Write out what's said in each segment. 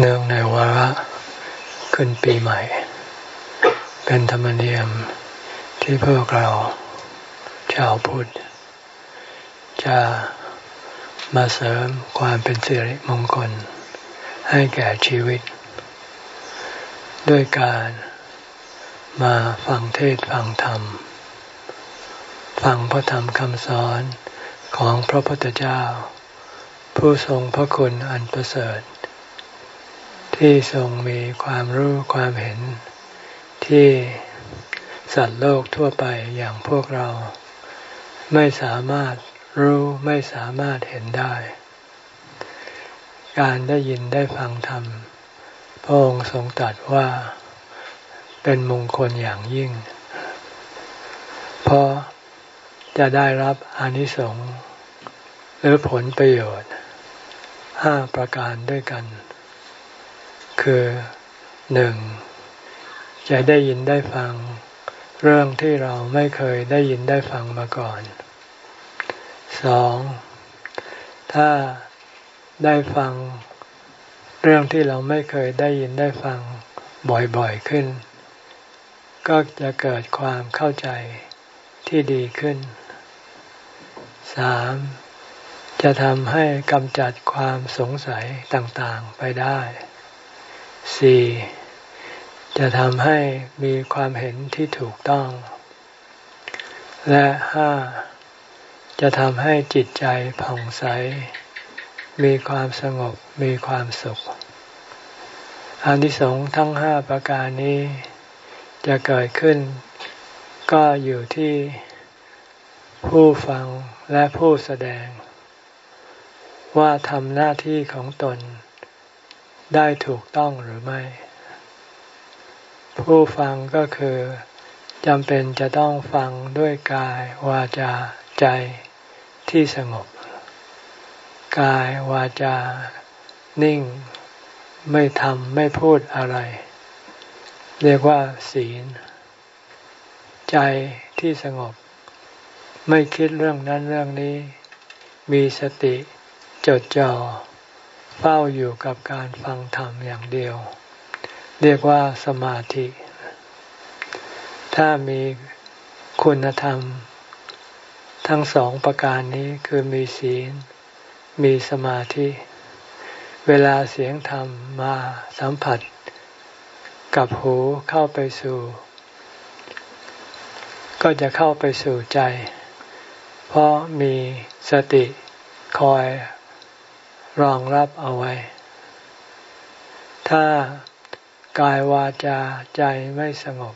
เนื่องในวาระขึ้นปีใหม่ เป็นธรรมเนียมที่พวกเราชาวพุทธจะมาเสริมความเป็นสิริมงคล ให้แก่ชีวิต ด้วยการมาฟังเทศฟังธรรม ฟังพระธรรมคำสอนของพระพุทธเจ้า ผู้ทรงพระคุณอันประเสริฐ ที่ทรงมีความรู้ความเห็นที่สัตว์โลกทั่วไปอย่างพวกเรา ไม่สามารถรู้ไม่สามารถเห็นได้ การได้ยินได้ฟังธรรมพระองค์ทรงตรัสว่าเป็นมงคลอย่างยิ่ง เพราะจะได้รับอนิสงส์หรือผลประโยชน์ห้าประการด้วยกัน คือหนึ่งจะได้ยินได้ฟัง เรื่องที่เราไม่เคยได้ยินได้ฟังมาก่อนสองถ้าได้ฟังเรื่องที่เราไม่เคยได้ยินได้ฟังบ่อยๆขึ้น ก็จะเกิดความเข้าใจที่ดีขึ้นสามจะทำให้กำจัดความสงสัยต่างๆไปได้ สี่จะทำให้มีความเห็นที่ถูกต้อง และห้าจะทำให้จิตใจผ่องใส มีความสงบมีความสุขอานิสงส์ทั้งห้าประการนี้ จะเกิดขึ้น ก็อยู่ที่ผู้ฟังและผู้แสดง ว่าทำหน้าที่ของตน ได้ถูกต้องหรือไม่ ผู้ฟังก็คือจำเป็นจะต้องฟังด้วยกาย วาจาใจที่สงบ กายวาจา นิ่ง ไม่ทำไม่พูดอะไร เรียกว่า ศีล ใจที่สงบ ไม่คิดเรื่องนั้นเรื่องนี้ มีสติจดจ่อ เฝ้าอยู่กับการฟังธรรมอย่างเดียว เรียกว่าสมาธิ ถ้ามีคุณธรรม ทั้งสองประการนี้คือมีศีล มีสมาธิ เวลาเสียงธรรมมาสัมผัส กับหูเข้าไปสู่ ก็จะเข้าไปสู่ใจ เพราะมีสติคอย รองรับเอาไว้ ถ้ากายวาจาใจไม่สงบ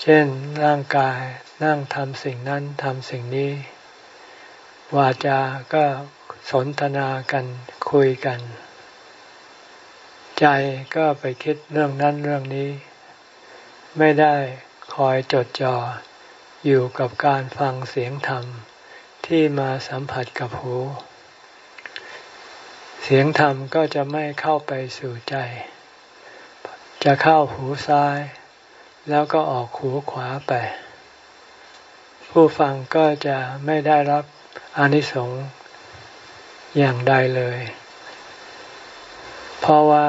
เช่นร่างกายนั่งทำสิ่งนั้นทำสิ่งนี้ วาจาก็สนทนากันคุยกัน ใจก็ไปคิดเรื่องนั้นเรื่องนี้ ไม่ได้คอยจดจ่ออยู่กับการฟังเสียงธรรมที่มาสัมผัสกับหู เสียงธรรมก็จะไม่เข้าไปสู่ใจ จะเข้าหูซ้าย แล้วก็ออกหูขวาไป ผู้ฟังก็จะไม่ได้รับอนิสงส์อย่างใดเลย เพราะว่า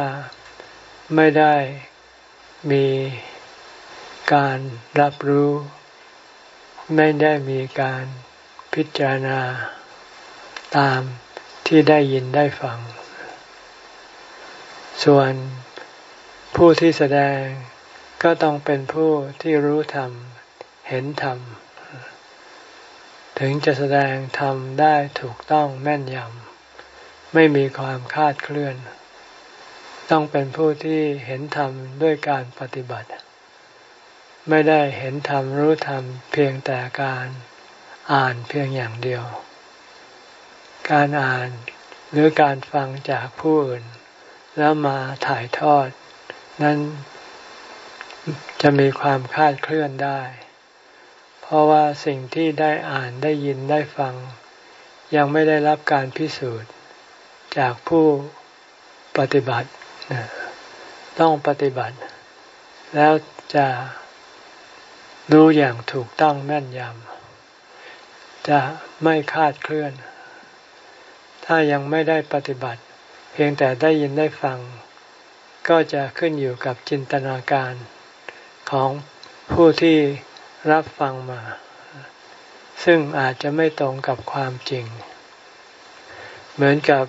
ไม่ได้มีการรับรู้ ไม่ได้มีการพิจารณาตาม ที่ได้ยินได้ฟัง ส่วนผู้ที่แสดงก็ต้องเป็นผู้ที่รู้ธรรม เห็นธรรม ถึงจะแสดงธรรมได้ถูกต้องแม่นยำไม่มีความคาดเคลื่อน ต้องเป็นผู้ที่เห็นธรรมด้วยการปฏิบัติ ไม่ได้เห็นธรรมรู้ธรรมเพียงแต่การอ่านเพียงอย่างเดียว การอ่านหรือการฟังจากผู้อื่น แล้วมาถ่ายทอด นั้นจะมีความคาดเคลื่อนได้ เพราะว่าสิ่งที่ได้อ่านได้ยินได้ฟัง ยังไม่ได้รับการพิสูจน์ จากผู้ปฏิบัติ ต้องปฏิบัติ แล้วจะรู้อย่างถูกต้องแม่นยำจะไม่คาดเคลื่อน ถ้ายังไม่ได้ปฏิบัติ เพียงแต่ได้ยินได้ฟัง ก็จะขึ้นอยู่กับจินตนาการของผู้ที่รับฟังมา ซึ่งอาจจะไม่ตรงกับความจริง เหมือนกับ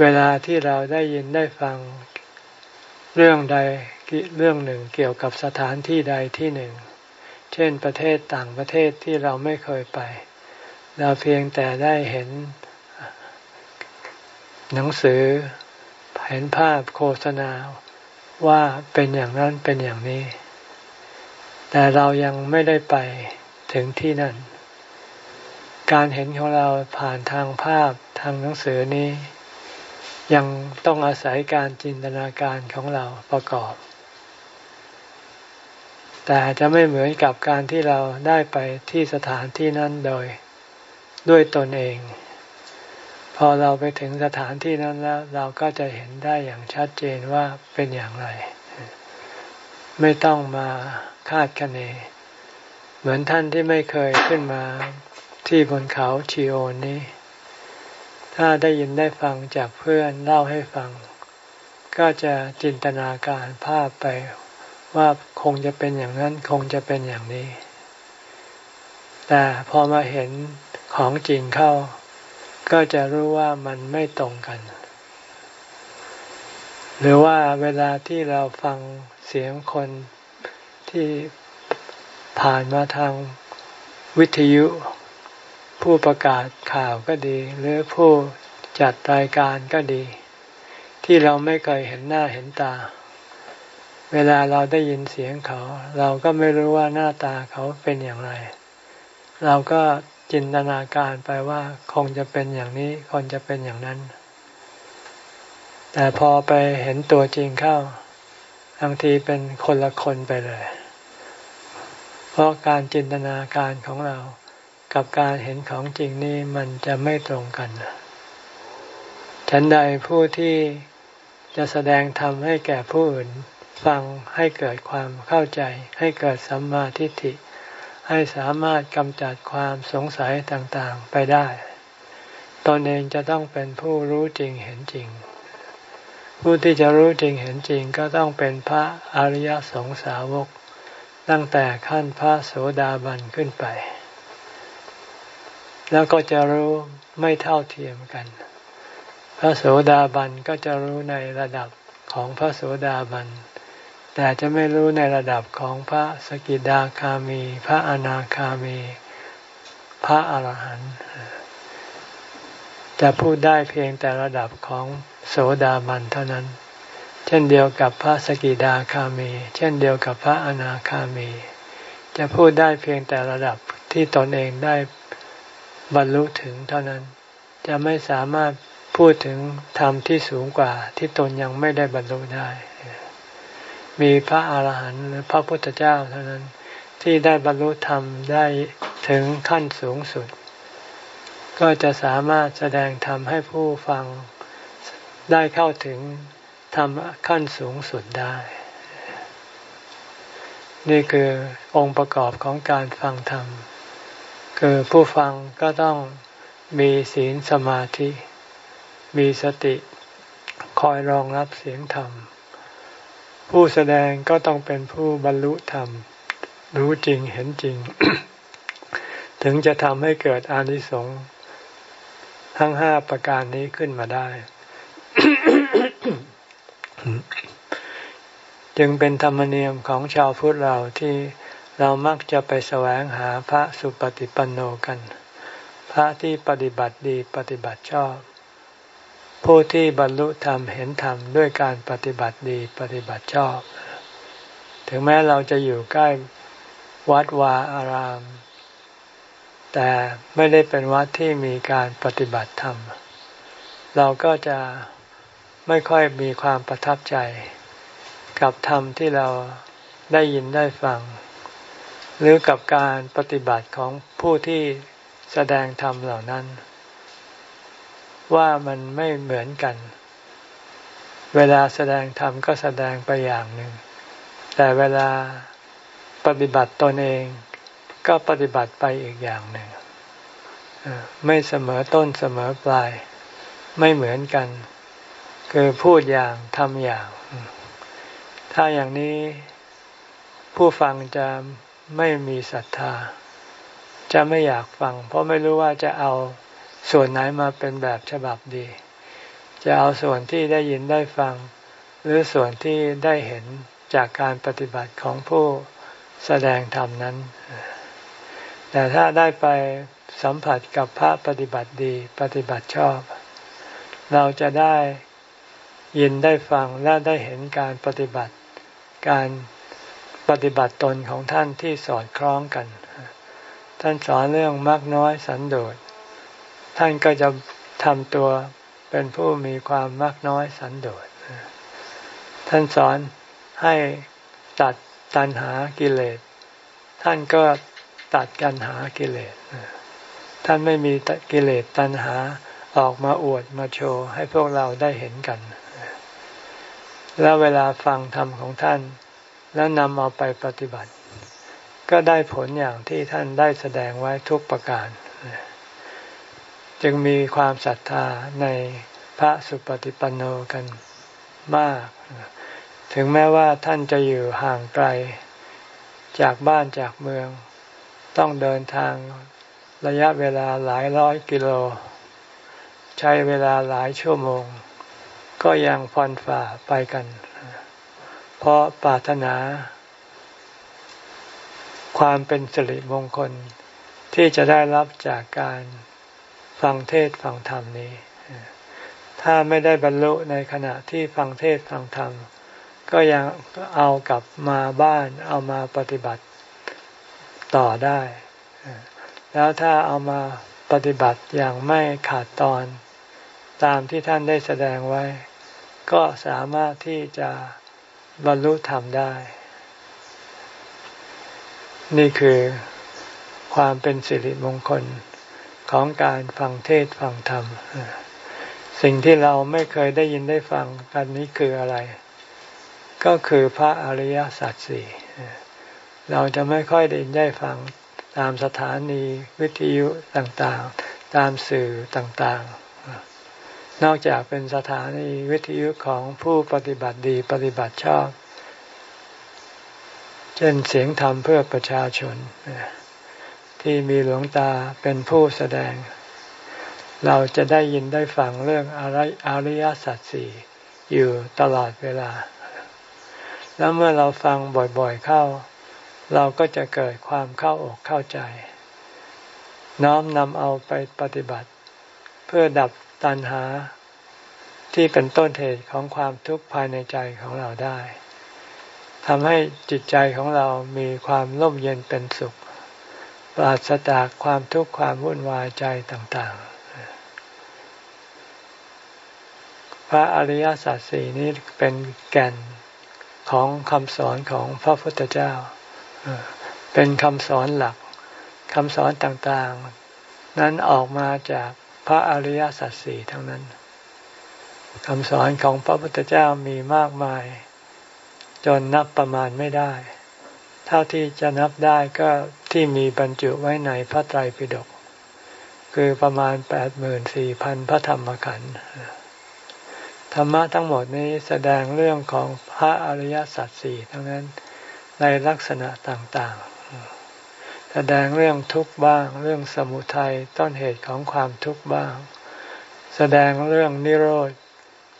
เวลาที่เราได้ยินได้ฟังเรื่องใดเรื่องหนึ่งเกี่ยวกับสถานที่ใดที่หนึ่ง เช่นประเทศต่างประเทศที่เราไม่เคยไป เราเพียงแต่ได้เห็น หนังสือเห็นภาพโฆษณาว่าเป็นอย่างนั้นเป็นอย่างนี้ แต่เรายังไม่ได้ไปถึงที่นั่น การเห็นของเราผ่านทางภาพทางหนังสือนี้ ยังต้องอาศัยการจินตนาการของเราประกอบ แต่จะไม่เหมือนกับการที่เราได้ไปที่สถานที่นั้นโดยด้วยตนเอง อเราไปถึงสถานที่นั้นแล้ว เราก็จะเห็นได้อย่างชัดเจนว่าเป็นอย่างไร ไม่ต้องมาคาดคะเน เหมือนท่านที่ไม่เคยขึ้นมาที่บนเขาชีโอนนี้ ถ้าได้ยินได้ฟังจากเพื่อนเล่าให้ฟัง ก็จะจินตนาการภาพไปว่าคงจะเป็นอย่างนั้นคงจะเป็นอย่างนี้ แต่พอมาเห็นของจริงเข้า ก็จะรู้ว่ามันไม่ตรงกัน หรือว่าเวลาที่เราฟังเสียงคนที่ผ่านมาทางวิทยุ ผู้ประกาศข่าวก็ดี หรือผู้จัดรายการก็ดี ที่เราไม่เคยเห็นหน้าเห็นตา เวลาเราได้ยินเสียงเขา เราก็ไม่รู้ว่าหน้าตาเขาเป็นอย่างไร เราก็ จินตนาการไปว่าคงจะเป็นอย่างนี้คงจะเป็นอย่างนั้น แต่พอไปเห็นตัวจริงเข้าบางทีเป็นคนละคนไปเลย เพราะการจินตนาการของเรากับการเห็นของจริงนี่มันจะไม่ตรงกัน ฉันใดผู้ที่จะแสดงธรรมให้แก่ผู้อื่น ฟังให้เกิดความเข้าใจ ให้เกิดสัมมาทิฏฐิ ให้สามารถกำจัดความสงสัยต่างๆไปได้ ตนเองจะต้องเป็นผู้รู้จริงเห็นจริง ผู้ที่จะรู้จริงเห็นจริงก็ต้องเป็นพระอริยสงสาวก ตั้งแต่ขั้นพระโสดาบันขึ้นไป แล้วก็จะรู้ไม่เท่าเทียมกัน พระโสดาบันก็จะรู้ในระดับของพระโสดาบัน แต่จะไม่รู้ในระดับของพระสกิดาคามี พระอนาคามี พระอาหารหันต์จะพูดได้เพียงแต่ระดับของโสดาบันเท่านั้น เช่นเดียวกับพระสกิดาคามี เช่นเดียวกับพระอนาคามี จะพูดได้เพียงแต่ระดับที่ตนเองได้บรรลุถึงเท่านั้น จะไม่สามารถพูดถึงธรรมที่สูงกว่าที่ตนยังไม่ได้บรรลุได้ มีพระอาหารหันต์หรือพระพุทธเจ้าเท่านั้นที่ได้บรรลุธรรมได้ถึงขั้นสูงสุด ก็จะสามารถแสดงธรรมให้ผู้ฟังได้เข้าถึงธรรมขั้นสูงสุดได้ นี่คือองค์ประกอบของการฟังธรรม คือผู้ฟังก็ต้องมีศีลสมาธิ มีสติคอยรองรับเสียงธรรม ผู้แสดงก็ต้องเป็นผู้บรรลุธรรม รู้จริงเห็นจริง ถึงจะทำให้เกิดอานิสงส์ทั้งห้าประการนี้ขึ้นมาได้ จึงเป็นธรรมเนียมของชาวพุทธเราที่เรามักจะไปแสวงหาพระสุปฏิปันโนกัน พระที่ปฏิบัติดีปฏิบัติชอบ ผู้ที่บรรลุธรรมเห็นธรรมด้วยการปฏิบัติดีปฏิบัติชอบ ถึงแม้เราจะอยู่ใกล้วัดวาอาราม แต่ไม่ได้เป็นวัดที่มีการปฏิบัติธรรม เราก็จะไม่ค่อยมีความประทับใจ กับธรรมที่เราได้ยินได้ฟัง หรือกับการปฏิบัติของผู้ที่แสดงธรรมเหล่านั้น ว่ามันไม่เหมือนกัน เวลาแสดงธรรมก็แสดงไปอย่างหนึ่ง แต่เวลาปฏิบัติตนเองก็ปฏิบัติไปอีกอย่างหนึ่ง ไม่เสมอต้นเสมอปลาย ไม่เหมือนกัน คือพูดอย่างทำอย่าง ถ้าอย่างนี้ผู้ฟังจะไม่มีศรัทธา จะไม่อยากฟัง เพราะไม่รู้ว่าจะเอา ส่วนไหนมาเป็นแบบฉบับดี จะเอาส่วนที่ได้ยินได้ฟัง หรือส่วนที่ได้เห็นจากการปฏิบัติของผู้แสดงธรรมนั้น แต่ถ้าได้ไปสัมผัสกับพระปฏิบัติดีปฏิบัติชอบ เราจะได้ยินได้ฟังและได้เห็นการปฏิบัติ การปฏิบัติตนของท่านที่สอดคล้องกัน ท่านสอนเรื่องมากน้อยสันโดษ ท่านก็จะทำตัวเป็นผู้มีความมากน้อยสันโดษท่านสอนให้ตัดตัณหากิเลส ท่านก็ตัดกันหากิเลส ท่านไม่มีกิเลสตัณหาออกมาอวดมาโชว์ให้พวกเราได้เห็นกัน แล้วเวลาฟังธรรมของท่าน แล้วนำเอาไปปฏิบัติ ก็ได้ผลอย่างที่ท่านได้แสดงไว้ทุกประการ จึงมีความศรัทธาในพระสุปฏิปันโนกันมาก ถึงแม้ว่าท่านจะอยู่ห่างไกล จากบ้านจากเมือง ต้องเดินทางระยะเวลาหลายร้อยกิโล ใช้เวลาหลายชั่วโมง ก็ยังฟันฝ่าไปกัน เพราะปรารถนา ความเป็นสิริมงคลที่จะได้รับจากการ ฟังเทศฟังธรรมนี้ ถ้าไม่ได้บรรลุในขณะที่ฟังเทศฟังธรรม ก็ยังเอากลับมาบ้านเอามาปฏิบัติต่อได้ แล้วถ้าเอามาปฏิบัติอย่างไม่ขาดตอน ตามที่ท่านได้แสดงไว้ ก็สามารถที่จะบรรลุธรรมได้ นี่คือความเป็นสิริมงคล ของการฟังเทศฟังธรรม สิ่งที่เราไม่เคยได้ยินได้ฟังกันนี้คืออะไร ก็คือพระอริยสัจสี่เราจะไม่ค่อยได้ได้ฟังตามสถานีวิทยุต่างๆ ตามสื่อต่างๆ นอกจากเป็นสถานีวิทยุของผู้ปฏิบัติดีปฏิบัติชอบ เช่นเสียงธรรมเพื่อประชาชน ที่มีหลวงตาเป็นผู้แสดง เราจะได้ยินได้ฟังเรื่องอริยสัจสี่อยู่ตลอดเวลา แล้วเมื่อเราฟังบ่อยๆเข้า เราก็จะเกิดความเข้าอกเข้าใจ น้อมนำเอาไปปฏิบัติ เพื่อดับตัณหาที่เป็นต้นเหตุของความทุกข์ภายในใจของเราได้ทำให้จิตใจของเรามีความร่มเย็นเป็นสุข ปราศจากความทุกข์ความวุ่นวายใจต่างๆ พระอริยสัจสี่นี้เป็นแก่นของคำสอนของพระพุทธเจ้า เป็นคำสอนหลักคำสอนต่างๆ นั้นออกมาจากพระอริยสัจสี่ทั้งนั้นคำสอนของพระพุทธเจ้ามีมากมาย จนนับประมาณไม่ได้ เท่าที่จะนับได้ก็ ที่มีบรรจุไว้ในพระไตรปิฎกคือประมาณแปดหมื่นสี่พันพระธรรมขันธ์ธรรมะทั้งหมดนี้แสดงเรื่องของพระอริยสัจสี่ทั้งนั้นในลักษณะต่างๆ แสดงเรื่องทุกข์บ้าง เรื่องสมุทัยต้นเหตุของความทุกข์บ้าง แสดงเรื่องนิโรธ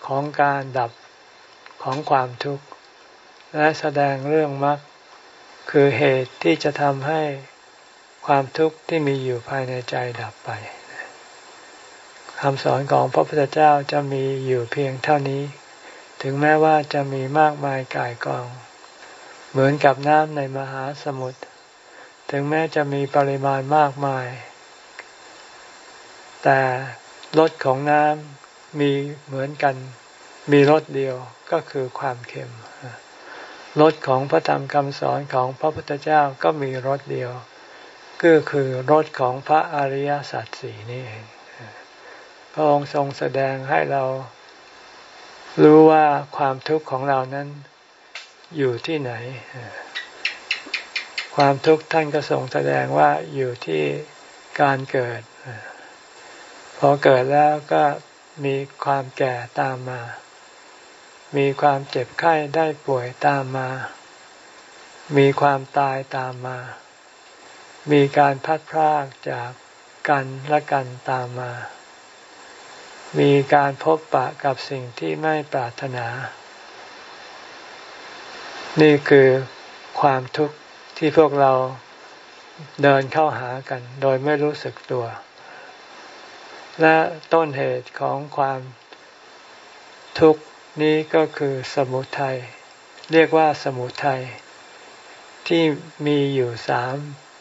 ของการดับของความทุกข์ และแสดงเรื่องมรรค คือเหตุที่จะทำให้ความทุกข์ที่มีอยู่ภายในใจดับไปคำสอนของพระพุทธเจ้าจะมีอยู่เพียงเท่านี้ ถึงแม้ว่าจะมีมากมายกายกอง เหมือนกับน้ำในมหาสมุทร ถึงแม้จะมีปริมาณมากมาย แต่รสของน้ำมีเหมือนกัน มีรสเดียวก็คือความเค็ม รสของพระธรรมคำสอนของพระพุทธเจ้าก็มีรสเดียว ก็คือรสของพระอริยสัจสี่นี่เองพระองค์ทรงแสดงให้เรารู้ว่าความทุกข์ของเรานั้นอยู่ที่ไหน ความทุกข์ท่านก็ทรงแสดงว่าอยู่ที่การเกิด พอเกิดแล้วก็มีความแก่ตามมา มีความเจ็บไข้ได้ป่วยตามมา มีความตายตามมา มีการพัดพรากจากกันและกันตามมา มีการพบปะกับสิ่งที่ไม่ปรารถนา นี่คือความทุกข์ที่พวกเราเดินเข้าหากัน โดยไม่รู้สึกตัว และต้นเหตุของความทุกข์ นี้ก็คือสมุทัยเรียกว่าสมุทัยที่มีอยู่สาม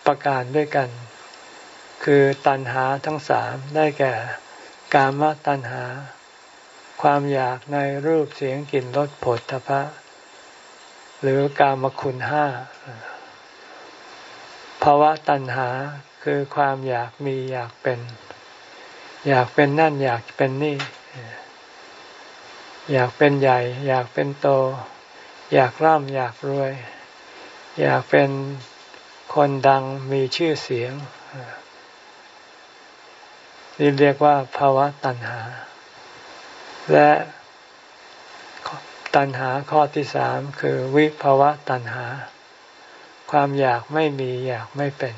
ประการด้วยกัน คือตัณหาทั้งสามได้แก่ กามตัณหา ความอยากในรูปเสียงกลิ่นรสผลทพะ หรือกามคุณห้าภาวะตัณหาคือความอยากมีอยากเป็น อยากเป็นนั่นอยากเป็นนี่ อยากเป็นใหญ่ อยากเป็นโต อยากร่ำอยากรวย อยากเป็นคนดังมีชื่อเสียง นี่เรียกว่าภาวะตัณหา และตัณหาข้อที่สามคือวิภาวะตัณหา ความอยากไม่มีอยากไม่เป็น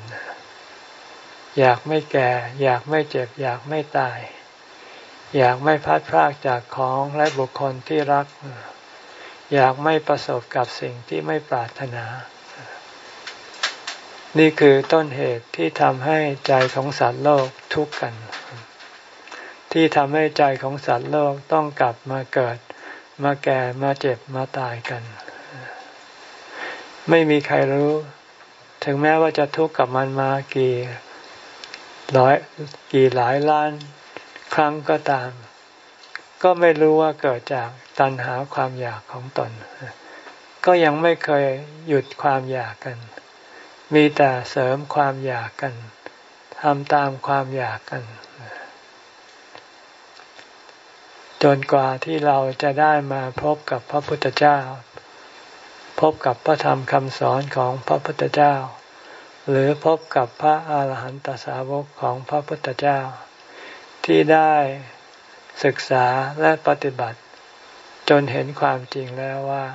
อยากไม่แก่ อยากไม่เจ็บ อยากไม่ตาย อยากไม่พัดพรากจากของและบุคคลที่รัก อยากไม่ประสบกับสิ่งที่ไม่ปรารถนา นี่คือต้นเหตุที่ทำให้ใจของสัตว์โลกทุกข์กัน ที่ทำให้ใจของสัตว์โลกต้องกลับมาเกิด มาแก่มาเจ็บมาตายกัน ไม่มีใครรู้ ถึงแม้ว่าจะทุกข์กับมันมากี่ร้อยกี่หลายล้าน ครั้งก็ตาม ก็ไม่รู้ว่าเกิดจากตัณหาความอยากของตน ก็ยังไม่เคยหยุดความอยากกัน มีแต่เสริมความอยากกันทำตามความอยากกัน จนกว่าที่เราจะได้มาพบกับพระพุทธเจ้า พบกับพระธรรมคำสอนของพระพุทธเจ้า หรือพบกับพระอาหารหันตสาวกของพระพุทธเจ้า ที่ได้ศึกษาและปฏิบัติ จนเห็นความจริงแล้วว่า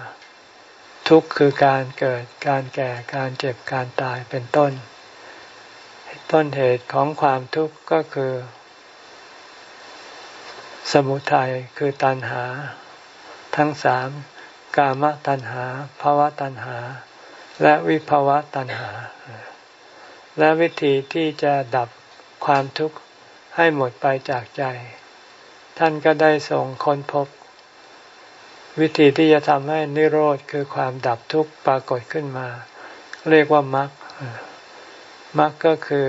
ทุกข์คือการเกิดการแก่การเจ็บการตายเป็นต้น ต้นเหตุของความทุกข์ก็คือ สมุทัยคือตัณหา ทั้งสามกามตัณหาภาวะตัณหา และวิภาวะตัณหา และวิธีที่จะดับความทุกข์ ให้หมดไปจากใจ ท่านก็ได้ส่งค้นพบ วิธีที่จะทำให้นิโรธคือความดับทุกข์ปรากฏขึ้นมา เรียกว่ามรรคมรรคก็คือ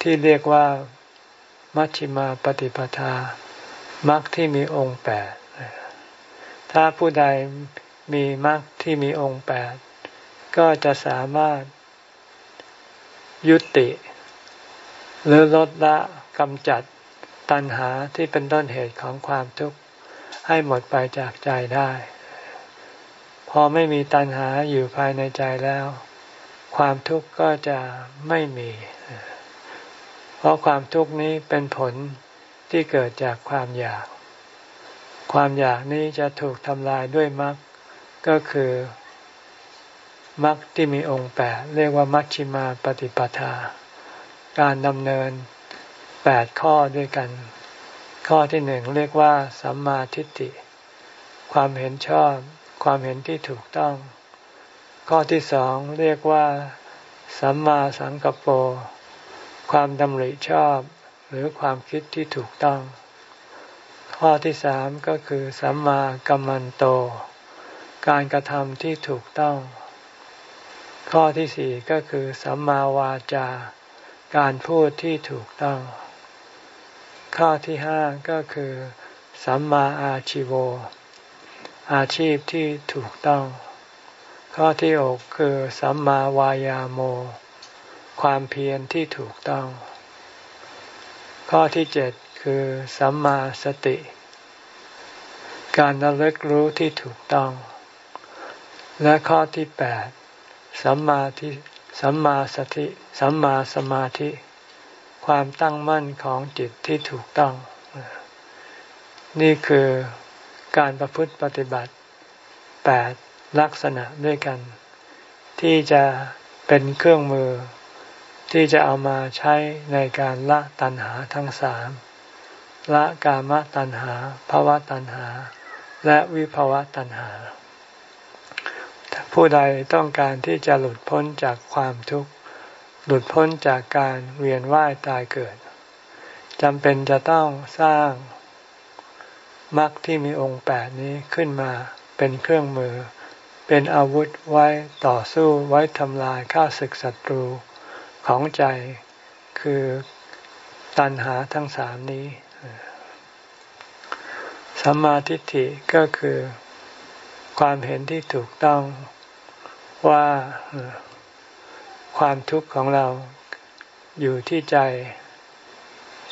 ที่เรียกว่ามัชฌิมาปฏิปทามรรคที่มีองค์แปดถ้าผู้ใดมีมรรคที่มีองค์แปดก็จะสามารถยุติ หรือลดละ กำจัดตัณหาที่เป็นต้นเหตุของความทุกข์ให้หมดไปจากใจได้ พอไม่มีตัณหาอยู่ภายในใจแล้ว ความทุกข์ก็จะไม่มี เพราะความทุกข์นี้เป็นผลที่เกิดจากความอยาก ความอยากนี้จะถูกทำลายด้วยมรรคก็คือมรรคที่มีองค์แปดเรียกว่ามัชชิมาปฏิปทา การดำเนิน แปดข้อด้วยกัน ข้อที่หนึ่งเรียกว่า สัมมาทิฏฐิ ความเห็นชอบ ความเห็นที่ถูกต้อง ข้อที่สองเรียกว่า สัมมาสังกปรความดำริชอบ หรือความคิดที่ถูกต้อง ข้อที่สามก็คือ สัมมากัมมันโต การกระทำที่ถูกต้อง ข้อที่สี่ก็คือ สัมมาวาจาการพูดที่ถูกต้อง ข้อที่ห้าก็คือสัมมาอาชิโว อาชีพที่ถูกต้อง ข้อที่หกคือสัมมาวายาโม ความเพียรที่ถูกต้อง ข้อที่เจ็ดคือสัมมาสติ การระลึกรู้ที่ถูกต้อง และข้อที่แปดสัมมาทิสัมมาสติ สัมมาสมาธิ ความตั้งมั่นของจิตที่ถูกต้อง นี่คือการประพฤติปฏิบัติแปดลักษณะด้วยกัน ที่จะเป็นเครื่องมือ ที่จะเอามาใช้ในการละตัณหาทั้งสามละกามตัณหาภาวะตัณหา และวิภาวะตัณหา ผู้ใดต้องการที่จะหลุดพ้นจากความทุกข์ หลุดพ้นจากการเวียนว่ายตายเกิดจำเป็นจะต้องสร้างมรรคที่มีองค์แปดนี้ขึ้นมาเป็นเครื่องมือ เป็นอาวุธไว้ต่อสู้ไว้ทำลายข้าศึกศัตรูของใจคือตัณหาทั้งสามนี้สัมมาทิฏฐิก็คือความเห็นที่ถูกต้องว่า ความทุกข์ของเราอยู่ที่ใจ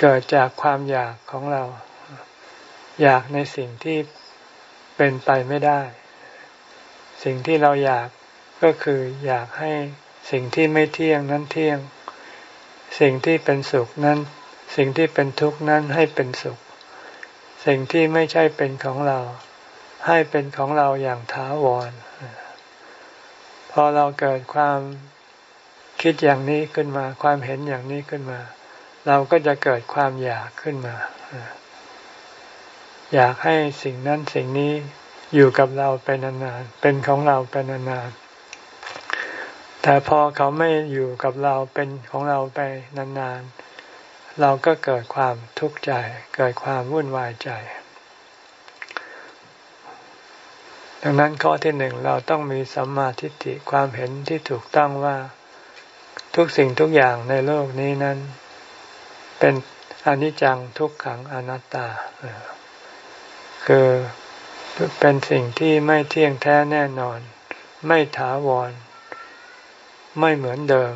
เกิดจากความอยากของเรา อยากในสิ่งที่เป็นไปไม่ได้ สิ่งที่เราอยากก็คืออยากให้สิ่งที่ไม่เที่ยงนั้นเที่ยง สิ่งที่เป็นสุขนั้น สิ่งที่เป็นทุกข์นั้นให้เป็นสุข สิ่งที่ไม่ใช่เป็นของเรา ให้เป็นของเราอย่างถาวร พอเราเกิดความ คิดอย่างนี้ขึ้นมา ความเห็นอย่างนี้ขึ้นมา เราก็จะเกิดความอยากขึ้นมา อยากให้สิ่งนั้นสิ่งนี้อยู่กับเราไปนานๆ เป็นของเราไปนานๆ แต่พอเขาไม่อยู่กับเราเป็นของเราไปนานๆ เราก็เกิดความทุกข์ใจ เกิดความวุ่นวายใจ ดังนั้นข้อที่หนึ่งเราต้องมีสัมมาทิฏฐิความเห็นที่ถูกต้องว่า ทุกสิ่งทุกอย่างในโลกนี้นั้น เป็นอนิจจังทุกขังอนัตตา คือเป็นสิ่งที่ไม่เที่ยงแท้แน่นอน ไม่ถาวร ไม่เหมือนเดิม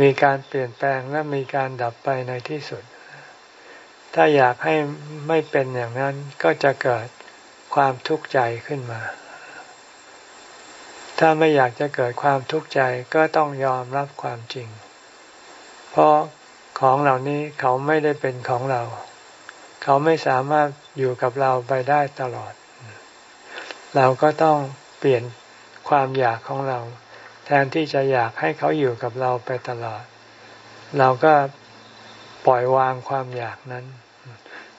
มีการเปลี่ยนแปลงและมีการดับไปในที่สุด ถ้าอยากให้ไม่เป็นอย่างนั้นก็จะเกิดความทุกข์ใจขึ้นมา ถ้าไม่อยากจะเกิดความทุกข์ใจก็ต้องยอมรับความจริง เพราะของเหล่านี้เขาไม่ได้เป็นของเรา เขาไม่สามารถอยู่กับเราไปได้ตลอด เราก็ต้องเปลี่ยนความอยากของเรา แทนที่จะอยากให้เขาอยู่กับเราไปตลอด เราก็ปล่อยวางความอยากนั้น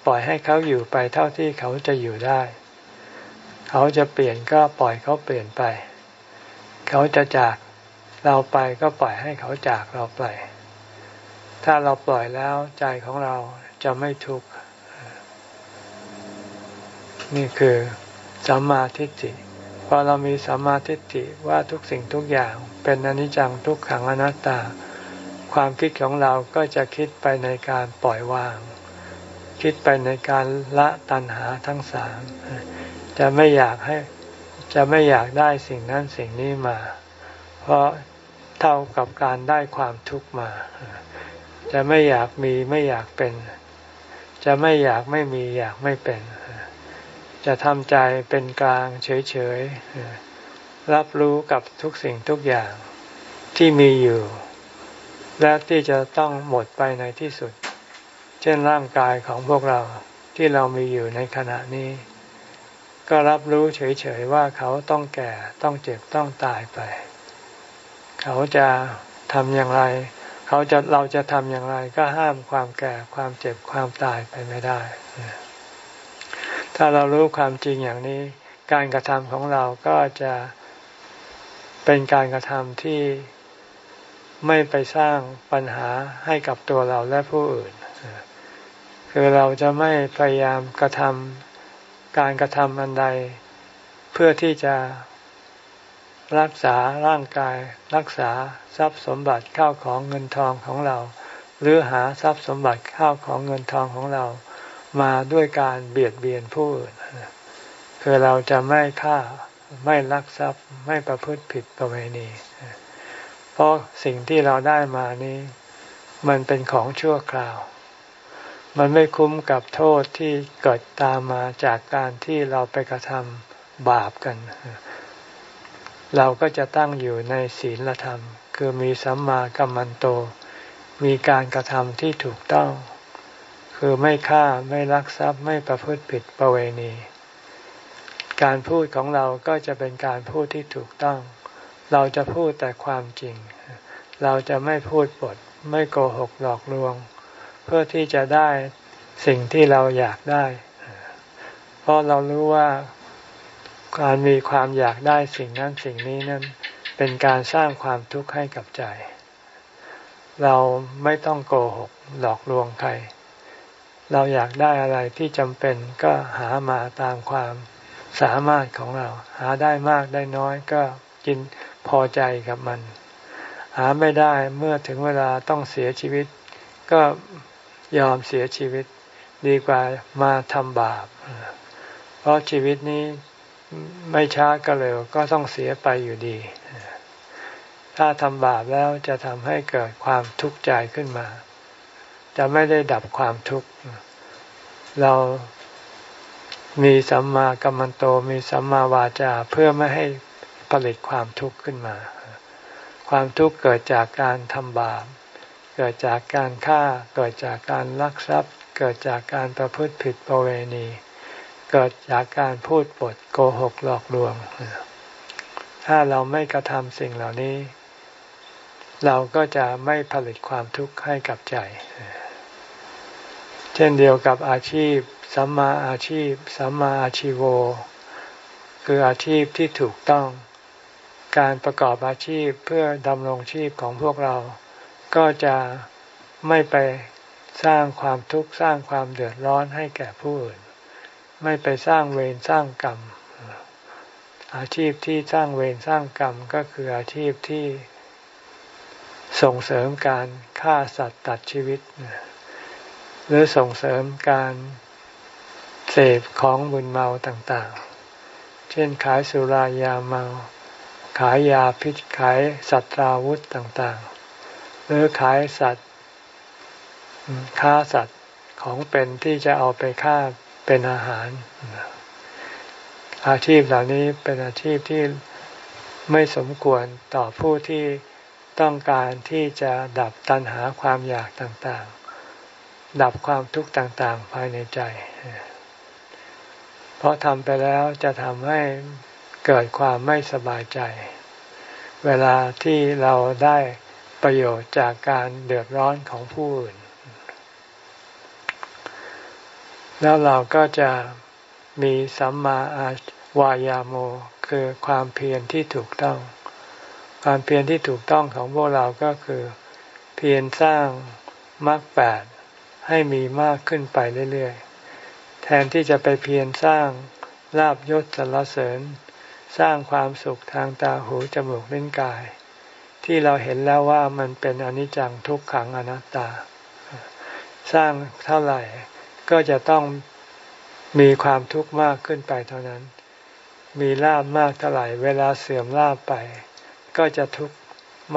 ปล่อยให้เขาอยู่ไปเท่าที่เขาจะอยู่ได้ เขาจะเปลี่ยนก็ปล่อยเขาเปลี่ยนไป เขาจะจากเราไปก็ปล่อยให้เขาจากเราไป ถ้าเราปล่อยแล้วใจของเราจะไม่ทุกข์ นี่คือสัมมาทิฏฐิพอเรามีสัมมาทิฏฐิว่าทุกสิ่งทุกอย่าง เป็นอนิจจังทุกขังอนัตตา ความคิดของเราก็จะคิดไปในการปล่อยวาง คิดไปในการละตัณหาทั้งสามจะไม่อยากให้ จะไม่อยากได้สิ่งนั้นสิ่งนี้มา เพราะเท่ากับการได้ความทุกข์มา จะไม่อยากมีไม่อยากเป็น จะไม่อยากไม่มีอยากไม่เป็น จะทำใจเป็นกลางเฉยๆ รับรู้กับทุกสิ่งทุกอย่างที่มีอยู่ และที่จะต้องหมดไปในที่สุด เช่นร่างกายของพวกเราที่เรามีอยู่ในขณะนี้ ก็รับรู้เฉยๆว่าเขาต้องแก่ต้องเจ็บต้องตายไป เขาจะทำอย่างไร เขาจะเราจะทำอย่างไร ก็ห้ามความแก่ความเจ็บความตายไปไม่ได้ ถ้าเรารู้ความจริงอย่างนี้ การกระทำของเราก็จะเป็นการกระทำที่ไม่ไปสร้างปัญหาให้กับตัวเราและผู้อื่น คือเราจะไม่พยายามกระทำ การกระทำอันใด เพื่อที่จะรักษาร่างกาย รักษาทรัพย์สมบัติข้าวของเงินทองของเรา หรือหาทรัพย์สมบัติข้าวของเงินทองของเรา มาด้วยการเบียดเบียนผู้อื่นคือเราจะไม่ฆ่าไม่ลักทรัพย์ไม่ประพฤติผิดประเวณี เพราะสิ่งที่เราได้มานี้ มันเป็นของชั่วคราว มันไม่คุ้มกับโทษที่เกิดตามมาจากการที่เราไปกระทำบาปกัน เราก็จะตั้งอยู่ในศีลธรรม คือมีสัมมากัมมันโต มีการกระทำที่ถูกต้อง คือไม่ฆ่าไม่ลักทรัพย์ไม่ประพฤติผิดประเวณี การพูดของเราก็จะเป็นการพูดที่ถูกต้อง เราจะพูดแต่ความจริง เราจะไม่พูดปด ไม่โกหกหลอกลวง เพื่อที่จะได้สิ่งที่เราอยากได้ เพราะเรารู้ว่าการมีความอยากได้สิ่งนั้นสิ่งนี้นั้นเป็นการสร้างความทุกข์ให้กับใจ เราไม่ต้องโกหกหลอกลวงใคร เราอยากได้อะไรที่จำเป็นก็หามาตามความสามารถของเรา หาได้มากได้น้อยก็กินพอใจกับมัน หาไม่ได้เมื่อถึงเวลาต้องเสียชีวิต ก็ ยอมเสียชีวิตดีกว่ามาทำบาป เพราะชีวิตนี้ไม่ช้าก็เร็วก็ต้องเสียไปอยู่ดี ถ้าทำบาปแล้วจะทำให้เกิดความทุกข์ใจขึ้นมา จะไม่ได้ดับความทุกข์ เรามีสัมมากัมมันโตมีสัมมาวาจาเพื่อไม่ให้ผลิตความทุกข์ขึ้นมา ความทุกข์เกิดจากการทำบาป เกิดจากการฆ่า เกิดจากการลักทรัพย์ เกิดจากการประพฤติผิดประเวณี เกิดจากการพูดปดโกหกหลอกลวง ถ้าเราไม่กระทำสิ่งเหล่านี้ เราก็จะไม่ผลิตความทุกข์ให้กับใจ เช่นเดียวกับอาชีพสัมมาอาชีพสัมมาอาชีโว คืออาชีพที่ถูกต้อง การประกอบอาชีพเพื่อดำรงชีพของพวกเรา ก็จะไม่ไปสร้างความทุกข์สร้างความเดือดร้อนให้แก่ผู้อื่น ไม่ไปสร้างเวรสร้างกรรม อาชีพที่สร้างเวรสร้างกรรมก็คืออาชีพที่ส่งเสริมการฆ่าสัตว์ตัดชีวิต หรือส่งเสริมการเสพของบุญเมาต่างๆ เช่นขายสุรายาเมา ขายยาพิษขายสัตราวุธต่าง ๆหรือขายสัตว์ฆ่าสัตว์ของเป็นที่จะเอาไปฆ่าเป็นอาหาร อาชีพเหล่านี้เป็นอาชีพที่ไม่สมควรต่อผู้ที่ต้องการที่จะดับตัณหาความอยากต่างๆ ดับความทุกข์ต่างๆ ภายในใจ เพราะทำไปแล้วจะทำให้เกิดความไม่สบายใจ เวลาที่เราได้ ประโยชน์จากการเดือดร้อนของผู้อื่น แล้วเราก็จะมีสัมมาอาวายาโม คือความเพียรที่ถูกต้อง ความเพียรที่ถูกต้องของพวกเราก็คือ เพียรสร้างมรรคแปดให้มีมากขึ้นไปเรื่อยๆ แทนที่จะไปเพียรสร้างลาบยศสรรเสริญ สร้างความสุขทางตาหูจมูกลิ้นกาย ที่เราเห็นแล้วว่ามันเป็นอนิจจังทุกขังอนัตตา สร้างเท่าไหร่ก็จะต้องมีความทุกข์มากขึ้นไปเท่านั้น มีลาบมากเท่าไหร่ เวลาเสื่อมลาบไป ก็จะทุกข์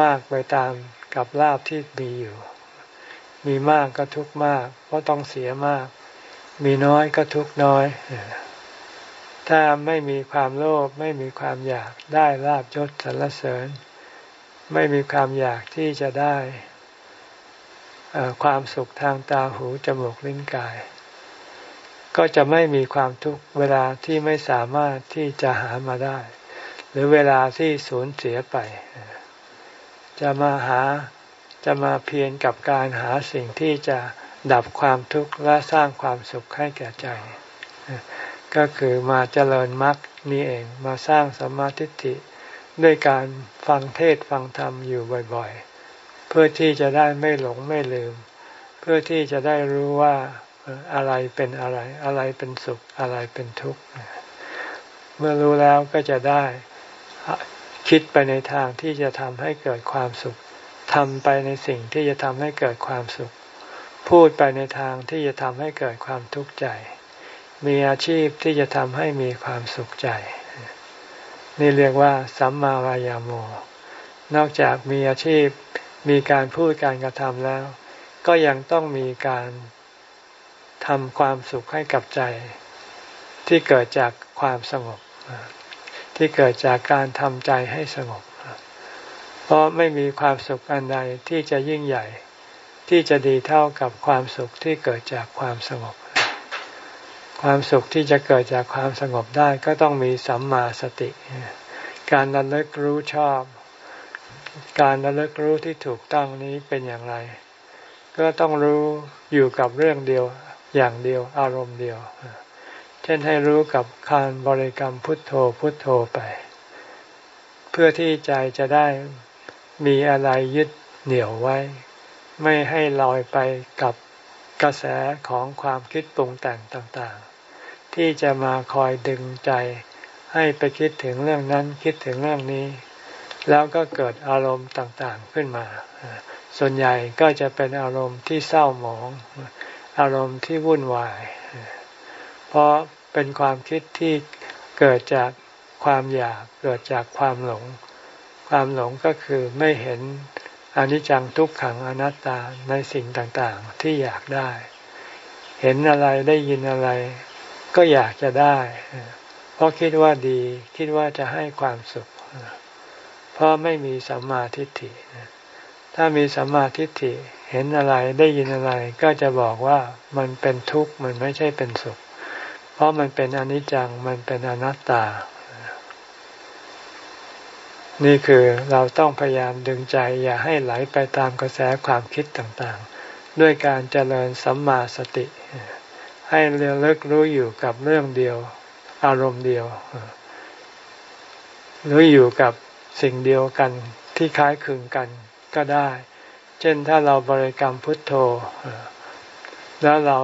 มากไปตามกับลาบที่มีอยู่ มีมากก็ทุกข์มาก เพราะต้องเสียมาก มีน้อยก็ทุกข์น้อย ถ้าไม่มีความโลภไม่มีความอยากได้ลาบยศสรรเสริญ ไม่มีความอยากที่จะได้ความสุขทางตาหูจมูกลิ้นกาย ก็จะไม่มีความทุกเวลาที่ไม่สามารถที่จะหามาได้ หรือเวลาที่สูญเสียไป จะมาหาจะมาเพียรกับการหาสิ่งที่จะดับความทุกข์และสร้างความสุขให้แก่ใจ ก็คือมาเจริญมรรคนี่เองมาสร้างสมาธิิ ด้วยการฟังเทศฟังธรรมอยู่บ่อยๆ เพื่อที่จะได้ไม่หลงไม่ลืม เพื่อที่จะได้รู้ว่าอะไรเป็นอะไร อะไรเป็นสุขอะไรเป็นทุกข์ เมื่อรู้แล้วก็จะได้คิดไปในทางที่จะทำให้เกิดความสุขทำไปในสิ่งที่จะทำให้เกิดความสุข พูดไปในทางที่จะทำให้เกิดความทุกข์ใจ มีอาชีพที่จะทำให้มีความสุขใจ นี่เรียกว่าสัมมาวายาโม นอกจากมีอาชีพมีการพูดการกระทำแล้ว ก็ยังต้องมีการทำความสุขให้กับใจ ที่เกิดจากความสงบ ที่เกิดจากการทำใจให้สงบ เพราะไม่มีความสุขอันใดที่จะยิ่งใหญ่ ที่จะดีเท่ากับความสุขที่เกิดจากความสงบ ความสุขที่จะเกิดจากความสงบได้ก็ต้องมีสัมมาสติ การระลึกรู้ชอบ การระลึกรู้ที่ถูกต้องนี้เป็นอย่างไร ก็ต้องรู้อยู่กับเรื่องเดียวอย่างเดียวอารมณ์เดียว เช่นให้รู้กับการบริกรรมพุทโธพุทโธไป เพื่อที่ใจจะได้มีอะไรยึดเหนี่ยวไว้ ไม่ให้ลอยไปกับ กระแสของความคิดปรุงแต่งต่างๆ ที่จะมาคอยดึงใจให้ไปคิดถึงเรื่องนั้นคิดถึงเรื่องนี้ แล้วก็เกิดอารมณ์ต่างๆขึ้นมา ส่วนใหญ่ก็จะเป็นอารมณ์ที่เศร้าหมอง อารมณ์ที่วุ่นวาย เพราะเป็นความคิดที่เกิดจากความอยากเกิดจากความหลง ความหลงก็คือไม่เห็น อนิจจังทุกขังอนัตตาในสิ่งต่างๆ ที่อยากได้ เห็นอะไรได้ยินอะไร ก็อยากจะได้ เพราะคิดว่าดีคิดว่าจะให้ความสุข เพราะไม่มีสัมมาทิฏฐิถ้ามีสัมมาทิฏฐิเห็นอะไรได้ยินอะไรก็จะบอกว่ามันเป็นทุกข์มันไม่ใช่เป็นสุข เพราะมันเป็นอนิจจังมันเป็นอนัตตา นี่คือเราต้องพยายามดึงใจ อย่าให้ไหลไปตามกระแสความคิดต่างๆ ด้วยการเจริญสัมมาสติ ให้เรียลึกรู้อยู่กับเรื่องเดียว อารมณ์เดียว หรืออยู่กับสิ่งเดียวกันที่คล้ายคลึงกันก็ได้ เช่นถ้าเราบริกรรมพุทโธ แล้วเรา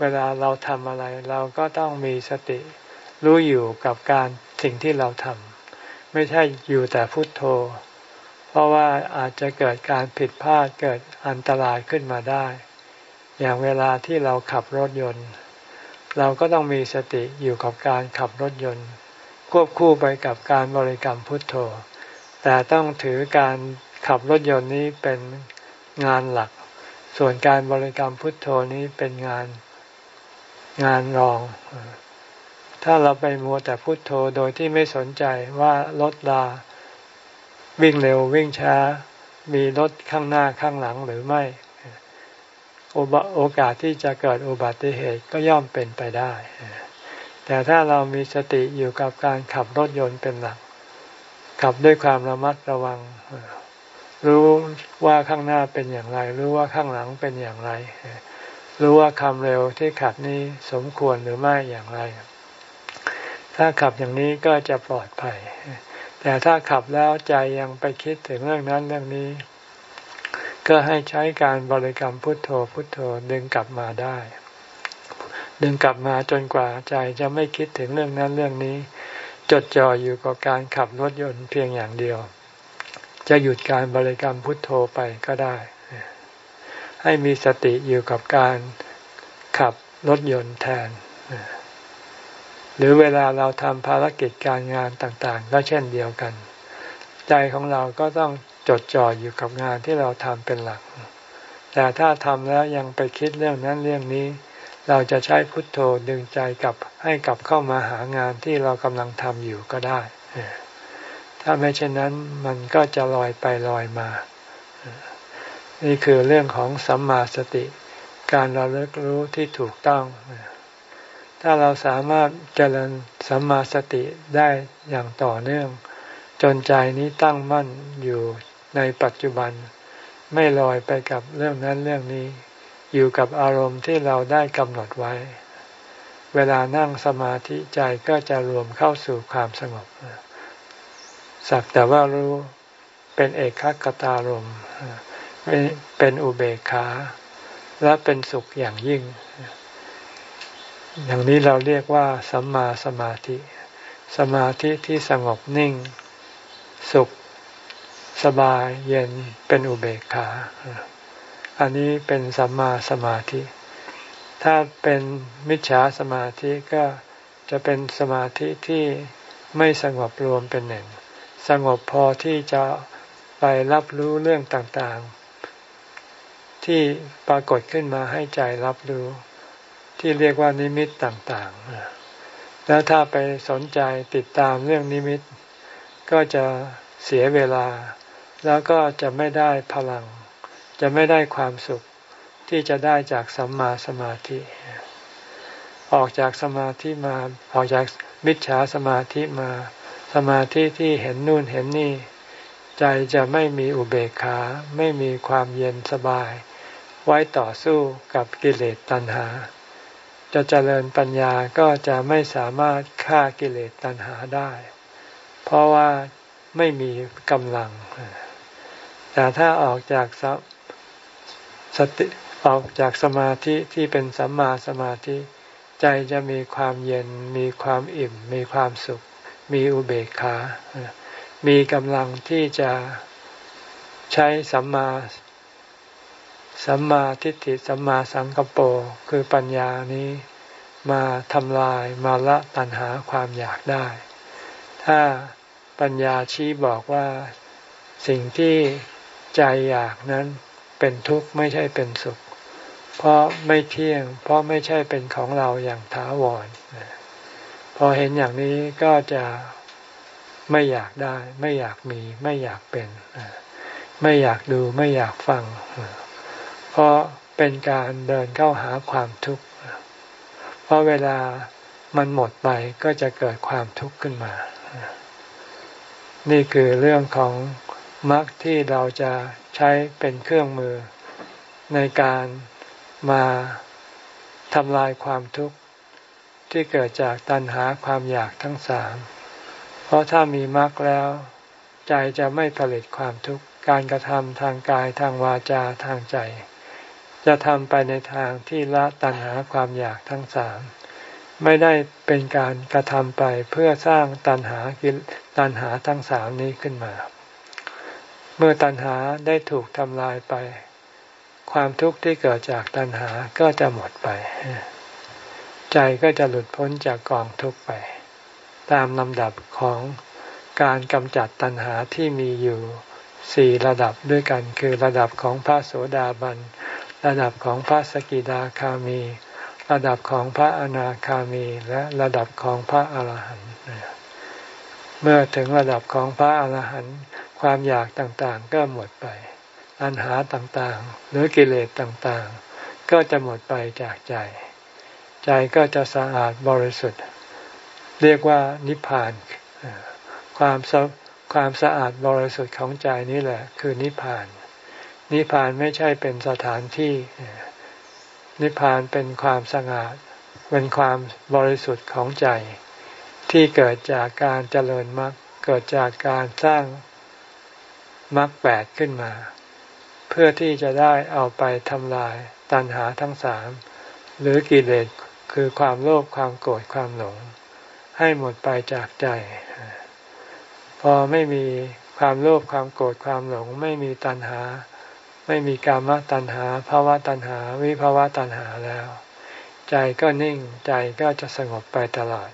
เวลาเราทำอะไร เราก็ต้องมีสติ รู้อยู่กับการสิ่งที่เราทำ ไม่ใช่อยู่แต่พุทโธ เพราะว่าอาจจะเกิดการผิดพลาดเกิดอันตรายขึ้นมาได้ อย่างเวลาที่เราขับรถยนต์ เราก็ต้องมีสติอยู่กับการขับรถยนต์ ควบคู่ไปกับการบริกรรมพุทโธ แต่ต้องถือการขับรถยนต์นี้เป็นงานหลัก ส่วนการบริกรรมพุทโธนี้เป็นงานงานรอง ถ้าเราไปมัวแต่พุโทโธโดยที่ไม่สนใจว่ารถลาวิ่งเร็ววิ่งช้า มีรถข้างหน้าข้างหลังหรือไม่โอกาสที่จะเกิดอุบัติเหตุก็ย่อมเป็นไปได้ แต่ถ้าเรามีสติอยู่กับการขับรถยนต์เป็นหลัก ขับด้วยความระมัดระวัง รู้ว่าข้างหน้าเป็นอย่างไร รู้ว่าข้างหลังเป็นอย่างไร รู้ว่าความเร็วที่ขับนี้สมควรหรือไม่อย่างไร ถ้าขับอย่างนี้ก็จะปลอดภัย แต่ถ้าขับแล้วใจยังไปคิดถึงเรื่องนั้นเรื่องนี้ ก็ให้ใช้การบริกรรมพุทโธพุทโธดึงกลับมาได้ ดึงกลับมาจนกว่าใจจะไม่คิดถึงเรื่องนั้นเรื่องนี้ จดจ่ออยู่กับการขับรถยนต์เพียงอย่างเดียว จะหยุดการบริกรรมพุทโธไปก็ได้ ให้มีสติอยู่กับการขับรถยนต์แทน หรือเวลาเราทำภารกิจการงานต่างๆ ก็เช่นเดียวกัน ใจของเราก็ต้องจดจ่ออยู่กับงานที่เราทำเป็นหลัก แต่ถ้าทำแล้วยังไปคิดเรื่องนั้นเรื่องนี้ เราจะใช้พุทโธดึงใจกลับให้กลับเข้ามาหางานที่เรากำลังทำอยู่ก็ได้ ถ้าไม่เช่นนั้นมันก็จะลอยไปลอยมา นี่คือเรื่องของสัมมาสติ การระลึกรู้ที่ถูกต้อง ถ้าเราสามารถเจริญสัมมาสติได้อย่างต่อเนื่อง จนใจนี้ตั้งมั่นอยู่ในปัจจุบัน ไม่ลอยไปกับเรื่องนั้นเรื่องนี้ อยู่กับอารมณ์ที่เราได้กำหนดไว้ เวลานั่งสมาธิใจก็จะรวมเข้าสู่ความสงบสักแต่ว่ารู้เป็นเอกคตารมเป็นอุเบกขา และเป็นสุขอย่างยิ่ง อย่างนี้เราเรียกว่าสัมมาสมาธิ สมาธิที่สงบนิ่ง สุข สบายเย็นเป็นอุเบกขา อันนี้เป็นสัมมาสมาธิ ถ้าเป็นมิจฉาสมาธิก็จะเป็นสมาธิที่ไม่สงบรวมเป็นหนึ่ง สงบพอที่จะไปรับรู้เรื่องต่างๆ ที่ปรากฏขึ้นมาให้ใจรับรู้ ที่เรียกว่านิมิตต่างๆ แล้วถ้าไปสนใจติดตามเรื่องนิมิต ก็จะเสียเวลา แล้วก็จะไม่ได้พลัง จะไม่ได้ความสุขที่จะได้จากสัมมาสมาธิ ออกจากสมาธิมาออกจากมิจฉาสมาธิมา สมาธิที่เห็นนู่นเห็นนี่ ใจจะไม่มีอุเบกขา ไม่มีความเย็นสบาย ไว้ต่อสู้กับกิเลสตัณหา จะเจริญปัญญาก็จะไม่สามารถฆ่ากิเลสตัณหาได้ เพราะว่าไม่มีกำลัง แต่ถ้าออกจากสติออกจากสมาธิที่เป็นสัมมาสมาธิ ใจจะมีความเย็น มีความอิ่ม มีความสุข มีอุเบกขา มีกำลังที่จะใช้สัมมา สัมมาทิฏฐิสัมมาสังกปรคือปัญญานี้มาทำลายมาละตัณหาความอยากได้ ถ้าปัญญาชี้บอกว่าสิ่งที่ใจอยากนั้นเป็นทุกข์ไม่ใช่เป็นสุข เพราะไม่เที่ยง เพราะไม่ใช่เป็นของเราอย่างถาวร พอเห็นอย่างนี้ก็จะไม่อยากได้ ไม่อยากมี ไม่อยากเป็น ไม่อยากดูไม่อยากฟัง เพราะเป็นการเดินเข้าหาความทุกข์ เพราะเวลามันหมดไปก็จะเกิดความทุกข์ขึ้นมา นี่คือเรื่องของมรรคที่เราจะใช้เป็นเครื่องมือ ในการมาทำลายความทุกข์ที่เกิดจากตัณหาความอยากทั้งสาม เพราะถ้ามีมรรคแล้ว ใจจะไม่ผลิตความทุกข์ การกระทำทางกายทางวาจาทางใจ จะทำไปในทางที่ละตัณหาความอยากทั้งสามไม่ได้เป็นการกระทำไปเพื่อสร้างตัณหากิตัณหาทั้งสามนี้ขึ้นมา เมื่อตัณหาได้ถูกทำลายไป ความทุกข์ที่เกิดจากตัณหาก็จะหมดไป ใจก็จะหลุดพ้นจากกองทุกข์ไป ตามลำดับของการกำจัดตัณหาที่มีอยู่สี่ระดับด้วยกันคือระดับของพระโสดาบัน ระดับของพระสกิดาคามี ระดับของพระอนาคามี และระดับของพระอาหารหันต์เมื่อถึงระดับของพระอาหารหันต์ความอยากต่างๆ ก็หมดไปอันหาต่างๆ หรือกิเลสต่างๆ ก็จะหมดไปจากใจ ใจก็จะสะอาดบริสุทธิ์ เรียกว่านิพพานความความสะอาดบริสุทธิ์ของใจนี่แหละ คือนิพพาน นิพพานไม่ใช่เป็นสถานที่ นิพพานเป็นความสงาดเป็นความบริสุทธิ์ของใจ ที่เกิดจากการเจริญมรรคเกิดจากการสร้างมรรคแปดขึ้นมา เพื่อที่จะได้เอาไปทำลายตัณหาทั้งสามหรือกิเลสคือความโลภความโกรธความหลง ให้หมดไปจากใจ พอไม่มีความโลภความโกรธความหลง ไม่มีตัณหา ไม่มีกามตัณหาภาวะตัณหา วิภาวะตัณหาแล้ว ใจก็นิ่งใจก็จะสงบไปตลอด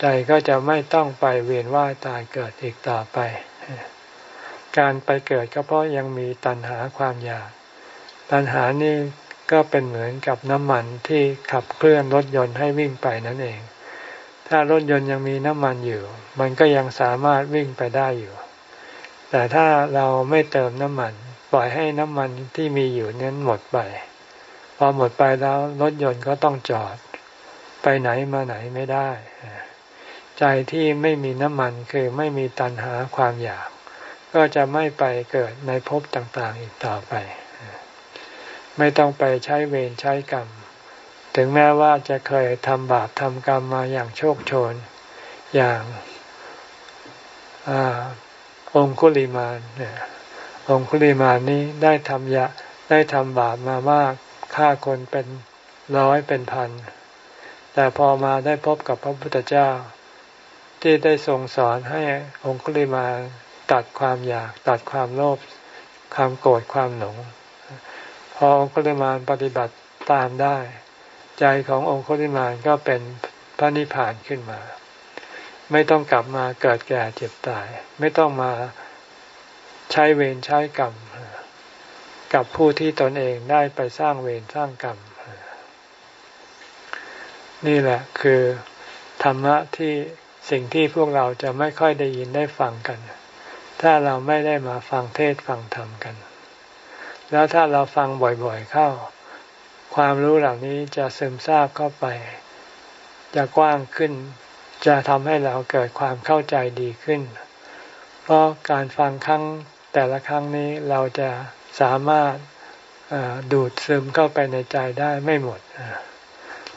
ใจก็จะไม่ต้องไปเวียนว่ายตายเกิดอีกต่อไป การไปเกิดก็เพราะยังมีตัณหาความอยาก ตัณหานี่ก็เป็นเหมือนกับน้ำมันที่ขับเคลื่อนรถยนต์ให้วิ่งไปนั่นเอง ถ้ารถยนต์ยังมีน้ำมันอยู่ มันก็ยังสามารถวิ่งไปได้อยู่ แต่ถ้าเราไม่เติมน้ำมัน ปล่อยให้น้ำมันที่มีอยู่นั้นหมดไป พอหมดไปแล้วรถยนต์ก็ต้องจอด ไปไหนมาไหนไม่ได้ ใจที่ไม่มีน้ำมันคือไม่มีตัณหาความอยาก ก็จะไม่ไปเกิดในภพต่างๆอีกต่อไป ไม่ต้องไปใช้เวรใช้กรรม ถึงแม้ว่าจะเคยทำบาปทำกรรมมาอย่างโชคโชน อย่างอองคุลิมานเนี่ย องคุลิมานนี้ได้ทำยะได้ทำบาปมามากฆ่าคนเป็นร้อยเป็นพัน แต่พอมาได้พบกับพระพุทธเจ้า ที่ได้ทรงสอนให้องคุลิมานตัดความอยากตัดความโลภความโกรธความหลงพอองคุลิมานปฏิบัติตามได้ ใจขององคุลิมานก็เป็นพระนิพพานขึ้นมา ไม่ต้องกลับมาเกิดแก่เจ็บตาย ไม่ต้องมา ใช้เวรใช้กรรม กับผู้ที่ตนเองได้ไปสร้างเวรสร้างกรรม นี่แหละคือธรรมะที่สิ่งที่พวกเราจะไม่ค่อยได้ยินได้ฟังกัน ถ้าเราไม่ได้มาฟังเทศฟังธรรมกัน แล้วถ้าเราฟังบ่อยๆเข้า ความรู้เหล่านี้จะซึมซาบเข้าไป จะกว้างขึ้น จะทำให้เราเกิดความเข้าใจดีขึ้น เพราะการฟังครั้ง แต่ละครั้งนี้เราจะสามารถดูดซึมเข้าไปในใจได้ไม่หมด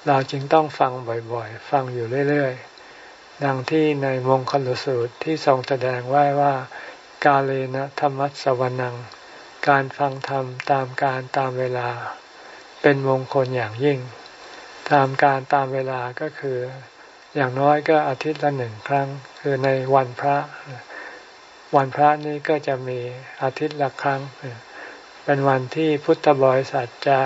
เราจึงต้องฟังบ่อยๆ ฟังอยู่เรื่อยๆ ดังที่ในมงคลสูตรที่ทรงแสดงไว้ว่า กาเลนะธรรมัสวนัง การฟังธรรมตามการตามเวลา เป็นมงคลอย่างยิ่ง ตามการตามเวลาก็คือ อย่างน้อยก็อาทิตย์ละหนึ่งครั้ง คือในวันพระ วันพระนี้ก็จะมีอาทิตย์ละครั้ง เป็นวันที่พุทธบริษัทจะ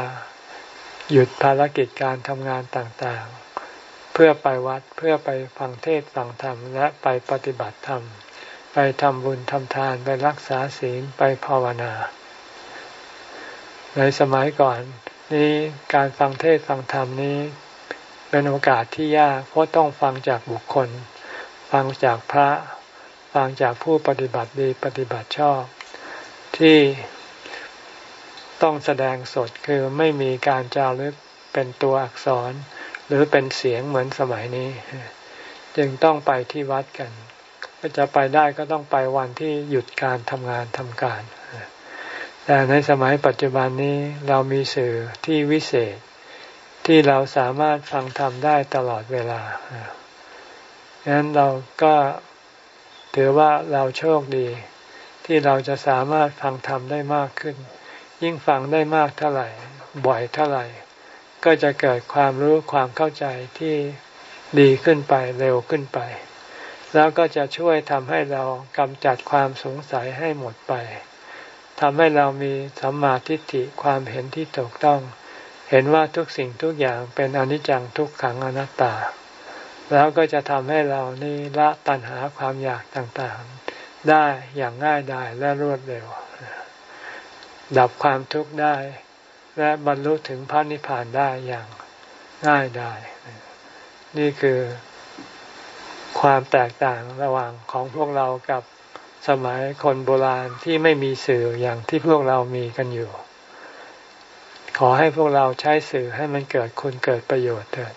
หยุดภารกิจการทำงานต่างๆ เพื่อไปวัดเพื่อไปฟังเทศฟังธรรมและไปปฏิบัติธรรม ไปทำบุญทำทานไปรักษาศีลไปภาวนา ในสมัยก่อนนี้การฟังเทศฟังธรรมนี้เป็นโอกาสที่ยากเพราะต้องฟังจากบุคคล ฟังจากพระ ฟังจากผู้ปฏิบัติดีปฏิบัติชอบ ที่ต้องแสดงสดคือไม่มีการจารึกเป็นตัวอักษร หรือเป็นเสียงเหมือนสมัยนี้ จึงต้องไปที่วัดกันจะไปได้ก็ต้องไปวันที่หยุดการทำงานทำการ แต่ในสมัยปัจจุบันนี้เรามีสื่อที่วิเศษที่เราสามารถฟังธรรมได้ตลอดเวลาดังนั้นเราก็ ถือว่าเราโชคดี ที่เราจะสามารถฟังธรรมได้มากขึ้น ยิ่งฟังได้มากเท่าไหร่ บ่อยเท่าไหร่ ก็จะเกิดความรู้ความเข้าใจที่ดีขึ้นไปเร็วขึ้นไป แล้วก็จะช่วยทำให้เรากำจัดความสงสัยให้หมดไปทำให้เรามีสัมมาทิฏฐิความเห็นที่ถูกต้อง เห็นว่าทุกสิ่งทุกอย่างเป็นอนิจจังทุกขังอนัตตา แล้วก็จะทำให้เรานี่ละตัณหาความอยากต่างๆ ได้อย่างง่ายดายและรวดเร็ว ดับความทุกข์ได้ และบรรลุถึงพระนิพพานได้อย่างง่ายได้นี่คือความแตกต่างระหว่างของพวกเรากับสมัยคนโบราณที่ไม่มีสื่ออย่างที่พวกเรามีกันอยู่ ขอให้พวกเราใช้สื่อให้มันเกิดคุณเกิดประโยชน์เถิด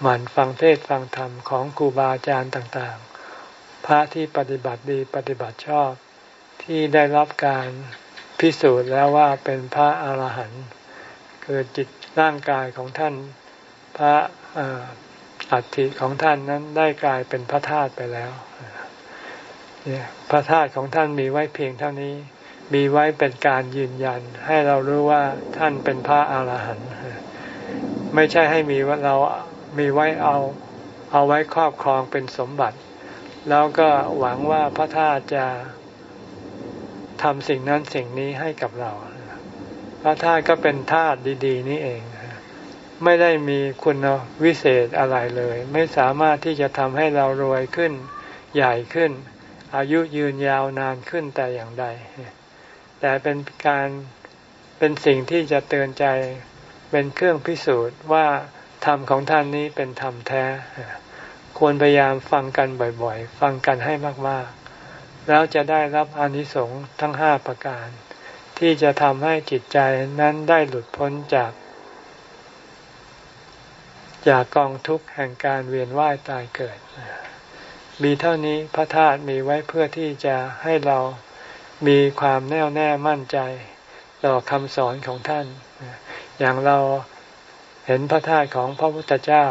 หมั่นฟังเทศฟังธรรมของครูบาอาจารย์ต่างๆ พระที่ปฏิบัติดีปฏิบัติชอบที่ได้รับการพิสูจน์แล้วว่าเป็นพระอาหารหันต์คือจิตร่างกายของท่านพระอัฐิของท่านนั้นได้กลายเป็นพระธาตุไปแล้วพระธาตุของท่านมีไว้เพียงเท่านี้ มีไว้เป็นการยืนยัน ให้เรารู้ว่าท่านเป็นพระอาหารหันต์ไม่ใช่ให้มีว่าเรา มีไว้เอาเอาไว้ครอบครองเป็นสมบัติ แล้วก็หวังว่าพระธาตุจะทำสิ่งนั้นสิ่งนี้ให้กับเรา พระธาตุก็เป็นธาตุดี ๆ นี่เอง ไม่ได้มีคุณวิเศษอะไรเลย ไม่สามารถที่จะทำให้เรารวยขึ้นใหญ่ขึ้น อายุยืนยาวนานขึ้นแต่อย่างใด แต่เป็นการเป็นสิ่งที่จะเตือนใจเป็นเครื่องพิสูจน์ว่า ธรรมของท่านนี้เป็นธรรมแท้ ควรพยายามฟังกันบ่อยๆ ฟังกันให้มากๆ แล้วจะได้รับอนิสงส์ทั้งห้าประการ ที่จะทำให้จิตใจนั้นได้หลุดพ้นจาก จากกองทุกข์แห่งการเวียนว่ายตายเกิด มีเท่านี้พระธาตุมีไว้เพื่อที่จะให้เรามีความแน่วแน่มั่นใจต่อคำสอนของท่าน อย่างเรา เห็นพระธาตุของพระพุทธเจ้า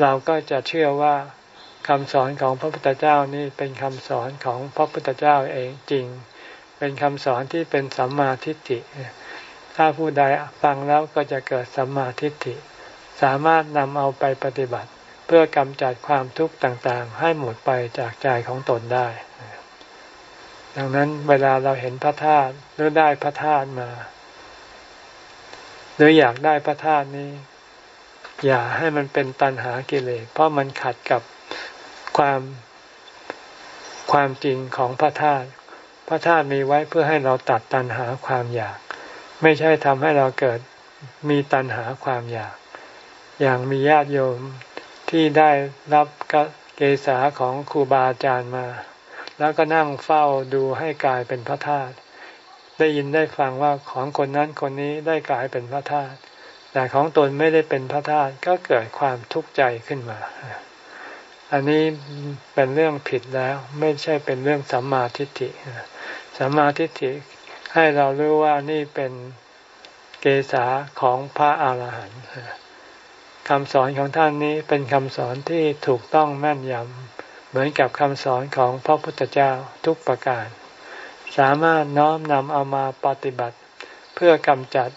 เราก็จะเชื่อว่าคำสอนของพระพุทธเจ้านี่เป็นคำสอนของพระพุทธเจ้าเองจริง เป็นคำสอนที่เป็นสัมมาทิฏฐิ ถ้าผู้ใดฟังแล้วก็จะเกิดสัมมาทิฏฐิ สามารถนำเอาไปปฏิบัติ เพื่อกำจัดความทุกข์ต่างๆ ให้หมดไปจากใจของตนได้ ดังนั้นเวลาเราเห็นพระธาตุหรือได้พระธาตุมา หรืออยากได้พระธาตุนี้ อย่าให้มันเป็นตันหากิเลสเพราะมันขัดกับความความจริงของพระธาตุพระธาตุมีไว้เพื่อให้เราตัดตัณหาความอยาก ไม่ใช่ทำให้เราเกิดมีตัณหาความอยาก อย่างมีญาติโยมที่ได้รับเกษาของครูบาอาจารย์มา แล้วก็นั่งเฝ้าดูให้กลายเป็นพระธาตุ ได้ยินได้ฟังว่าของคนนั้นคนนี้ได้กลายเป็นพระธาตุแต่ของตนไม่ได้เป็นพระธาตุก็เกิดความทุกข์ใจขึ้นมา อันนี้เป็นเรื่องผิดแล้วไม่ใช่เป็นเรื่องสัมมาทิฏฐิสัมมาทิฏฐิให้เรารู้ว่านี่เป็นเกษาของพระอาหารหันต์คำสอนของท่านนี้เป็นคำสอนที่ถูกต้องแม่นยำเหมือนกับคำสอนของพระพุทธเจ้าทุกประการ สามารถน้อมนำเอามาปฏิบัติ เพื่อกำจัด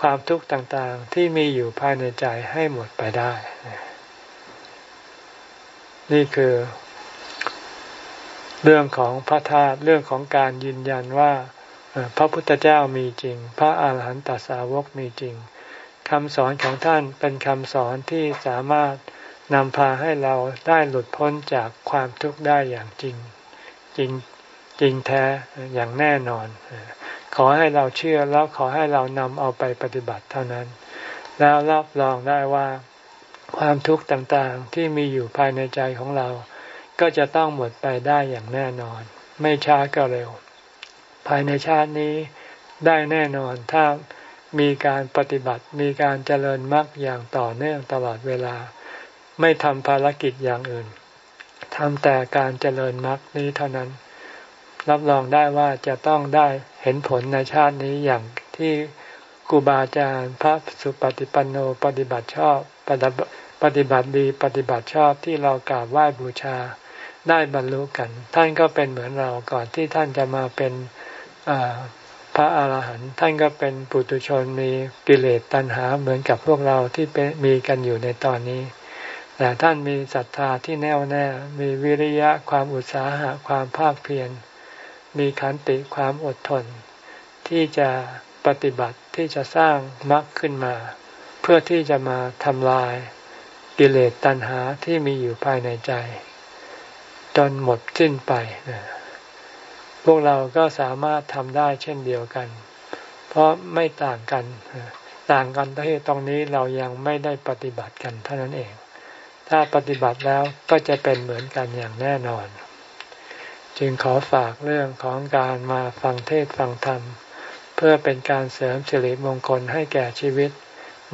ความทุกข์ต่างๆ ที่มีอยู่ภายในใจให้หมดไปได้ นี่คือ เรื่องของพระธาตุเรื่องของการยืนยันว่าพระพุทธเจ้ามีจริง พระอาหารหันตสาวกมีจริงคำสอนของท่านเป็นคำสอนที่สามารถนำพาให้เราได้หลุดพ้นจากความทุกข์ได้อย่างจริง จริง จริงแท้อย่างแน่นอน ขอให้เราเชื่อแล้วขอให้เรานำเอาไปปฏิบัติเท่านั้น แล้วรับรองได้ว่าความทุกข์ต่างๆที่มีอยู่ภายในใจของเรา ก็จะต้องหมดไปได้อย่างแน่นอน ไม่ช้าก็เร็ว ภายในชาตินี้ได้แน่นอนถ้ามีการปฏิบัติมีการเจริญมรรคอย่างต่อเนื่องตลอดเวลา ไม่ทำภารกิจอย่างอื่นทำแต่การเจริญมรรคนี้เท่านั้น รับรองได้ว่าจะต้องได้เห็นผลในชาตินี้อย่างที่ครูบาอาจารย์พระสุปฏิปันโนปฏิบัติชอบปฏิบัติดีปฏิบัติชอบที่เรากราบไหว้บูชาได้บรรลุกัน ท่านก็เป็นเหมือนเราก่อนที่ท่านจะมาเป็นพระอาหารหันต์ท่านก็เป็นปุถุชนมีกิเลสตัณหาเหมือนกับพวกเราที่เป็นมีกันอยู่ในตอนนี้แต่ท่านมีศรัทธาที่แน่วแน่ มีวิริยะความอุตสาหะความภาคเพียร มีขันติความอดทน ที่จะปฏิบัติที่จะสร้างมรรคขึ้นมา เพื่อที่จะมาทำลายกิเลสตัณหาที่มีอยู่ภายในใจ จนหมดสิ้นไป พวกเราก็สามารถทำได้เช่นเดียวกัน เพราะไม่ต่างกัน ต่างกันที่ตรงนี้เรายังไม่ได้ปฏิบัติกันเท่านั้นเอง ถ้าปฏิบัติแล้วก็จะเป็นเหมือนกันอย่างแน่นอน จึงขอฝากเรื่องของการมาฟังเทศฟังธรรม เพื่อเป็นการเสริมสิริมงคลให้แก่ชีวิต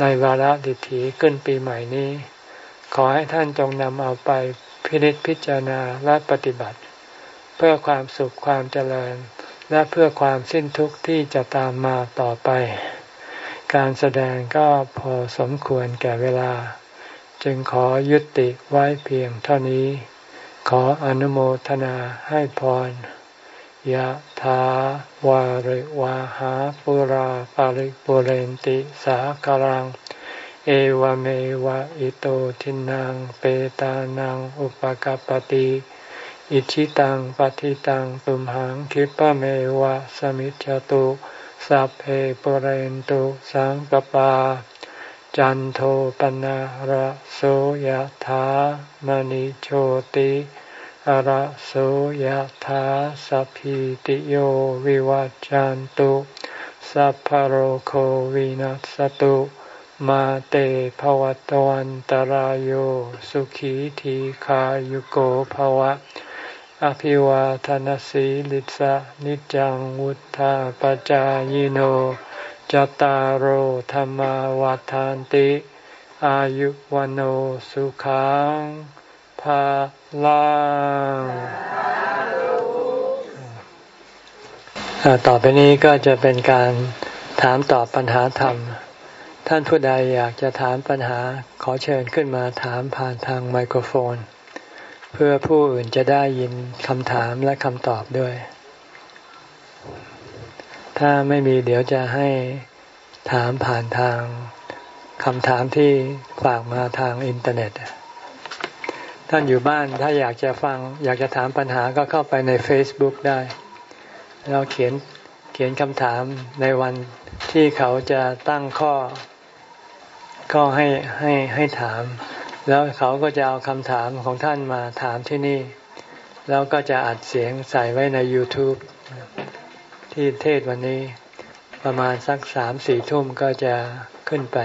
ในวาระดิถีขึ้นปีใหม่นี้ ขอให้ท่านจงนำเอาไปพินิจพิจารณาและปฏิบัติ เพื่อความสุขความเจริญ และเพื่อความสิ้นทุกข์ที่จะตามมาต่อไป การแสดงก็พอสมควรแก่เวลา จึงขอยุติไว้เพียงเท่านี้ ขออนุโมทนาให้พรยะถาวาริวาหาปุราปาริปุเรนติสาคารัง เอวเมวะอิโตทินังเปตานังอุปกปติอิชิตังปฏิตังตุมหังคิปะเมวะสมิจจตุสัพเพปุเรนตุสังกปา จันโทปนะระโสยธามณิโชติระโสยธาสัพพิติโยวิวัจจันตุสัพพโรโควินัสตุมาเตภวตวันตารโยสุขีทีขายุโกภวะ อภิวาทานสีลิสะนิจังวุธาปจายโน จตารโหธรรมวาทานติ อายุวันโอสุขังภาลังต่อไปนี้ก็จะเป็นการถามตอบปัญหาธรรม ท่านผู้ใดอยากจะถามปัญหาขอเชิญขึ้นมาถามผ่านทางไมโครโฟน เพื่อผู้อื่นจะได้ยินคำถามและคำตอบด้วย ถ้าไม่มีเดี๋ยวจะให้ถามผ่านทางคำถามที่ฝากมาทางอินเทอร์เน็ต ท่านอยู่บ้านถ้าอยากจะฟัง อยากจะถามปัญหาก็เข้าไปใน Facebook ได้ เราเขียนเขียนคำถามในวันที่เขาจะตั้งข้อก็ให้ให้ให้ถาม แล้วเขาก็จะเอาคำถามของท่านมาถามที่นี่ แล้วก็จะอัดเสียงใส่ไว้ใน YouTube ที่เทศวันนี้ ประมาณสักสามสี่ทุ่มก็จะขึ้นไป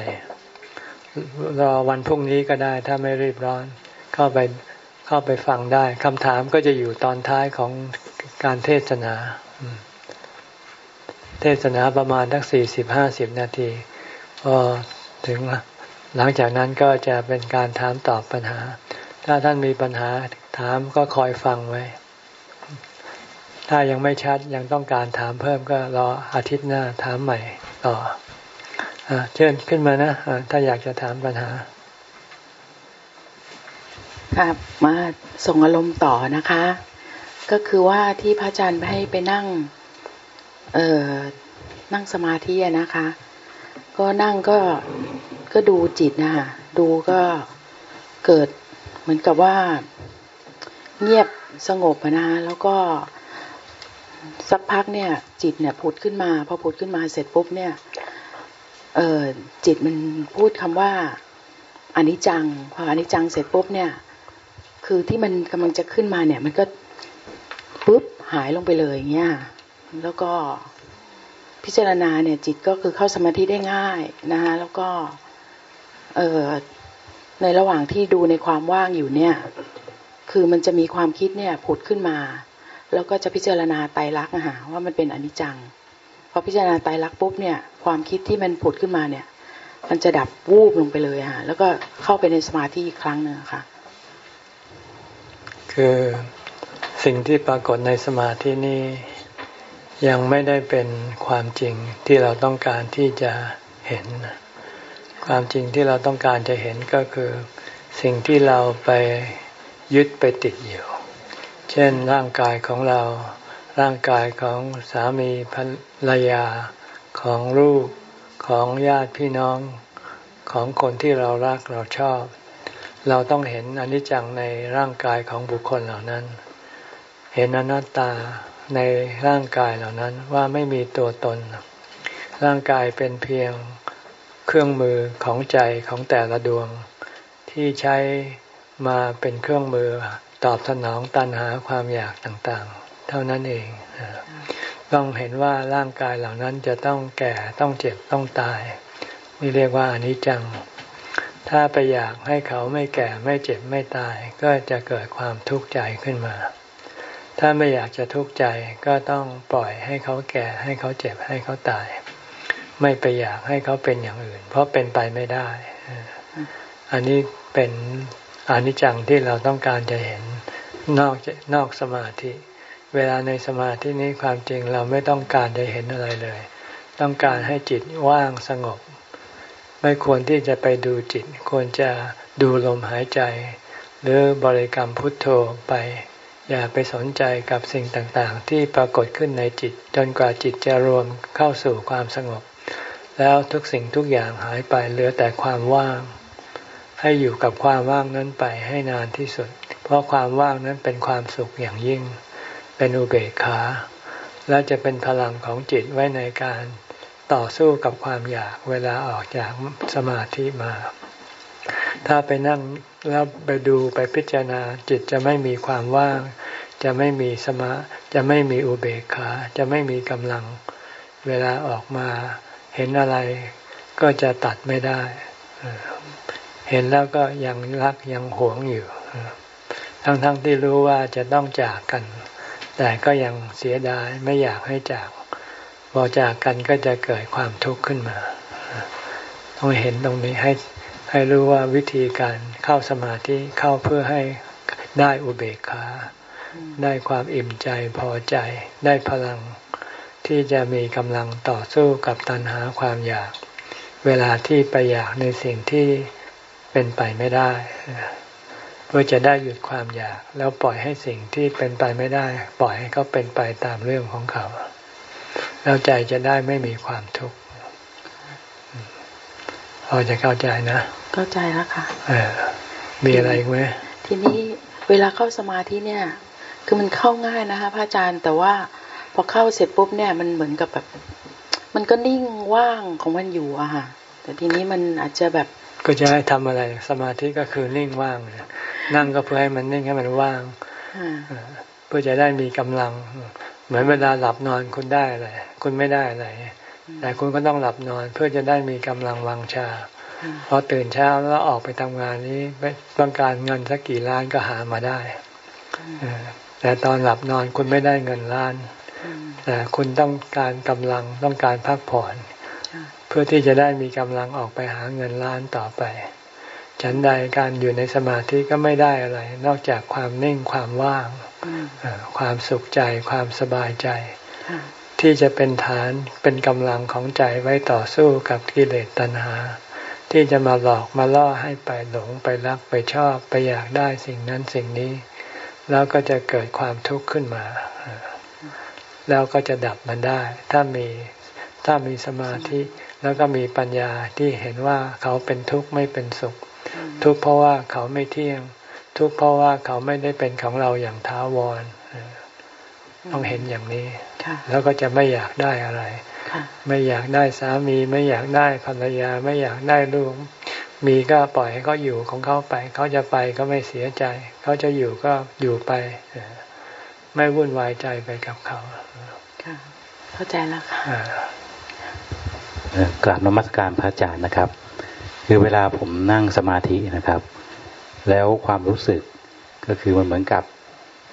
รอวันพรุ่งนี้ก็ได้ถ้าไม่รีบร้อน เข้าไปเข้าไปฟังได้คำถามก็จะอยู่ตอนท้ายของการเทศนา เทศนาประมาณทักสี่สิบห้าสิบนาทีพอถึงหลังจากนั้นก็จะเป็นการถามตอบปัญหา ถ้าท่านมีปัญหาถามก็คอยฟังไว้ ถ้ายังไม่ชัดยังต้องการถามเพิ่มก็รออาทิตย์หน้าถามใหม่ต่ออเชิญขึ้นมานะะถ้าอยากจะถามปัญหาครับมาส่งอารมณ์ต่อนะคะ ก็คือว่าที่พระอาจารย์ให้ไปนั่ง เอ่อนั่งสมาธินะคะ ก็นั่งก็ก็ดูจิตนะคะดูก็เกิดเหมือนกับว่า เงียบสงบนะแล้วก็ สักพักเนี่ย จิตเนี่ยผุดขึ้นมาพอผุดขึ้นมาเสร็จปุ๊บเนี่ยเออจิตมันพูดคำว่าอันิจจังพออันิจจังเสร็จปุ๊บเนี่ย คือที่มันกำลังจะขึ้นมาเนี่ย มันก็ปุ๊บหายลงไปเลยเงี้ยแล้วก็พิจารณาเนี่ย จิตก็คือเข้าสมาธิได้ง่ายนะคะแล้วก็เออในระหว่างที่ดูในความว่างอยู่เนี่ย คือมันจะมีความคิดเนี่ยผุดขึ้นมา แล้วก็จะพิจารณาไตรลักษณ์ะว่ามันเป็นอนิจจังพอพิจารณาไตรลักษณ์ปุ๊บเนี่ยความคิดที่มันผุดขึ้นมาเนี่ย มันจะดับวูบลงไปเลยค่ะแล้วก็เข้าไปในสมาธิอีกครั้งหนึ่งค่ะคือสิ่งที่ปรากฏในสมาธินี้ยังไม่ได้เป็นความจริงที่เราต้องการที่จะเห็น ความจริงที่เราต้องการจะเห็นก็คือ สิ่งที่เราไปยึดไปติดอยู่ เช่นร่างกายของเรา ร่างกายของสามีภรรยา ของลูก ของญาติพี่น้อง ของคนที่เรารักเราชอบ เราต้องเห็นอนิจจังในร่างกายของบุคคลเหล่านั้น เห็นอนัตตาในร่างกายเหล่านั้นว่าไม่มีตัวตน ร่างกายเป็นเพียงเครื่องมือของใจของแต่ละดวง ที่ใช้มาเป็นเครื่องมือ ตอบสนองตันหาความอยากต่างๆ เท่านั้นเอง ต้องเห็นว่าร่างกายเหล่านั้นจะต้องแก่ต้องเจ็บต้องตาย นี่เรียกว่าอนิจจัง ถ้าไปอยากให้เขาไม่แก่ไม่เจ็บไม่ตาย ก็จะเกิดความทุกข์ใจขึ้นมา ถ้าไม่อยากจะทุกข์ใจก็ต้องปล่อยให้เขาแก่ให้เขาเจ็บให้เขาตาย ไม่ไปอยากให้เขาเป็นอย่างอื่น เพราะเป็นไปไม่ได้ อันนี้เป็น อนิจจังที่เราต้องการจะเห็นนอกนอกสมาธิ เวลาในสมาธินี้ความจริงเราไม่ต้องการจะเห็นอะไรเลย ต้องการให้จิตว่างสงบ ไม่ควรที่จะไปดูจิต ควรจะดูลมหายใจ หรือบริกรรมพุทโธไป อย่าไปสนใจกับสิ่งต่างๆ ที่ปรากฏขึ้นในจิต จนกว่าจิตจะรวมเข้าสู่ความสงบ แล้วทุกสิ่งทุกอย่างหายไปเหลือแต่ความว่าง ให้อยู่กับความว่างนั้นไปให้นานที่สุด เพราะความว่างนั้นเป็นความสุขอย่างยิ่ง เป็นอุเบกขา และจะเป็นพลังของจิตไว้ในการต่อสู้กับความอยากเวลาออกจากสมาธิมา ถ้าไปนั่งแล้วไปดูไปพิจารณาจิตจะไม่มีความว่าง จะไม่มีสมา จะไม่มีอุเบกขา จะไม่มีกำลัง เวลาออกมาเห็นอะไรก็จะตัดไม่ได้ เห็นแล้วก็ยังรักยังหวงอยู่ ทั้งๆทที่รู้ว่าจะต้องจากกัน แต่ก็ยังเสียดายไม่อยากให้จากพอจากกันก็จะเกิดความทุกข์ขึ้นมา ต้องเห็นตรงนี้ให้ให้รู้ว่าวิธีการเข้าสมาธิเข้าเพื่อให้ได้อุเบกขาได้ความอิ่มใจพอใจ ได้พลังที่จะมีกำลังต่อสู้กับตัณหาความอยาก เวลาที่ไปอยากในสิ่งที่ เป็นไปไม่ได้เพื่อจะได้หยุดความอยาก แล้วปล่อยให้สิ่งที่เป็นไปไม่ได้ ปล่อยให้เขาเป็นไปตามเรื่องของเขา แล้วใจจะได้ไม่มีความทุกข์พอจะเข้าใจนะเข้าใจแล้วค่ะมีอะไรไหมทีนี้เวลาเข้าสมาธิเนี่ย คือมันเข้าง่ายนะคะพระอาจารย์แต่ว่าพอเข้าเสร็จปุ๊บเนี่ยมันเหมือนกับแบบ มันก็นิ่งว่างของมันอยู่อะค่ะแต่ทีนี้มันอาจจะแบบ ก็จะให้ทำอะไรสมาธิก็คือนิ่งว่าง นั่งก็เพื่อให้มันนิ่งให้มันว่างเพื่อจะได้มีกำลัง เหมือนเวลาหลับนอนคุณได้อะไรคุณไม่ได้อะไรแต่คุณก็ต้องหลับนอนเพื่อจะได้มีกำลังวังชาพอตื่นเช้าแล้วออกไปทำงานนี้ต้องการเงินสักกี่ล้านก็หามาได้แต่ตอนหลับนอนคุณไม่ได้เงินล้านแต่คุณต้องการกำลังต้องการพักผ่อน เพื่อที่จะได้มีกำลังออกไปหาเงินล้านต่อไป ฉันใดการอยู่ในสมาธิก็ไม่ได้อะไร นอกจากความนิ่งความว่าง ความสุขใจความสบายใจ ที่จะเป็นฐานเป็นกำลังของใจไว้ต่อสู้กับกิเลสตัณหา ที่จะมาหลอกมาล่อให้ไปหลงไปรักไปชอบไปอยากได้สิ่งนั้นสิ่งนี้ แล้วก็จะเกิดความทุกข์ขึ้นมาแล้วก็จะดับมันได้ ถ้ามีถ้ามีสมาธิ แล้วก็มีปัญญาที่เห็นว่าเขาเป็นทุกข์ไม่เป็นสุข ทุกข์เพราะว่าเขาไม่เที่ยง ทุกข์เพราะว่าเขาไม่ได้เป็นของเราอย่างท้าวรต้องเห็นอย่างนี้ แล้วก็จะไม่อยากได้อะไร ไม่อยากได้สามี ไม่อยากได้ภรรยา ไม่อยากได้ลูก มีก็ปล่อยให้เขาอยู่ของเขาไป เขาจะไปก็ไม่เสียใจ เขาจะอยู่ก็อยู่ไป ไม่วุ่นวายใจไปกับเขาเข้าใจแล้วค่ะ กราบนมัสการพระอาจารย์นะครับ คือเวลาผมนั่งสมาธินะครับ แล้วความรู้สึกก็คือมันเหมือนกับ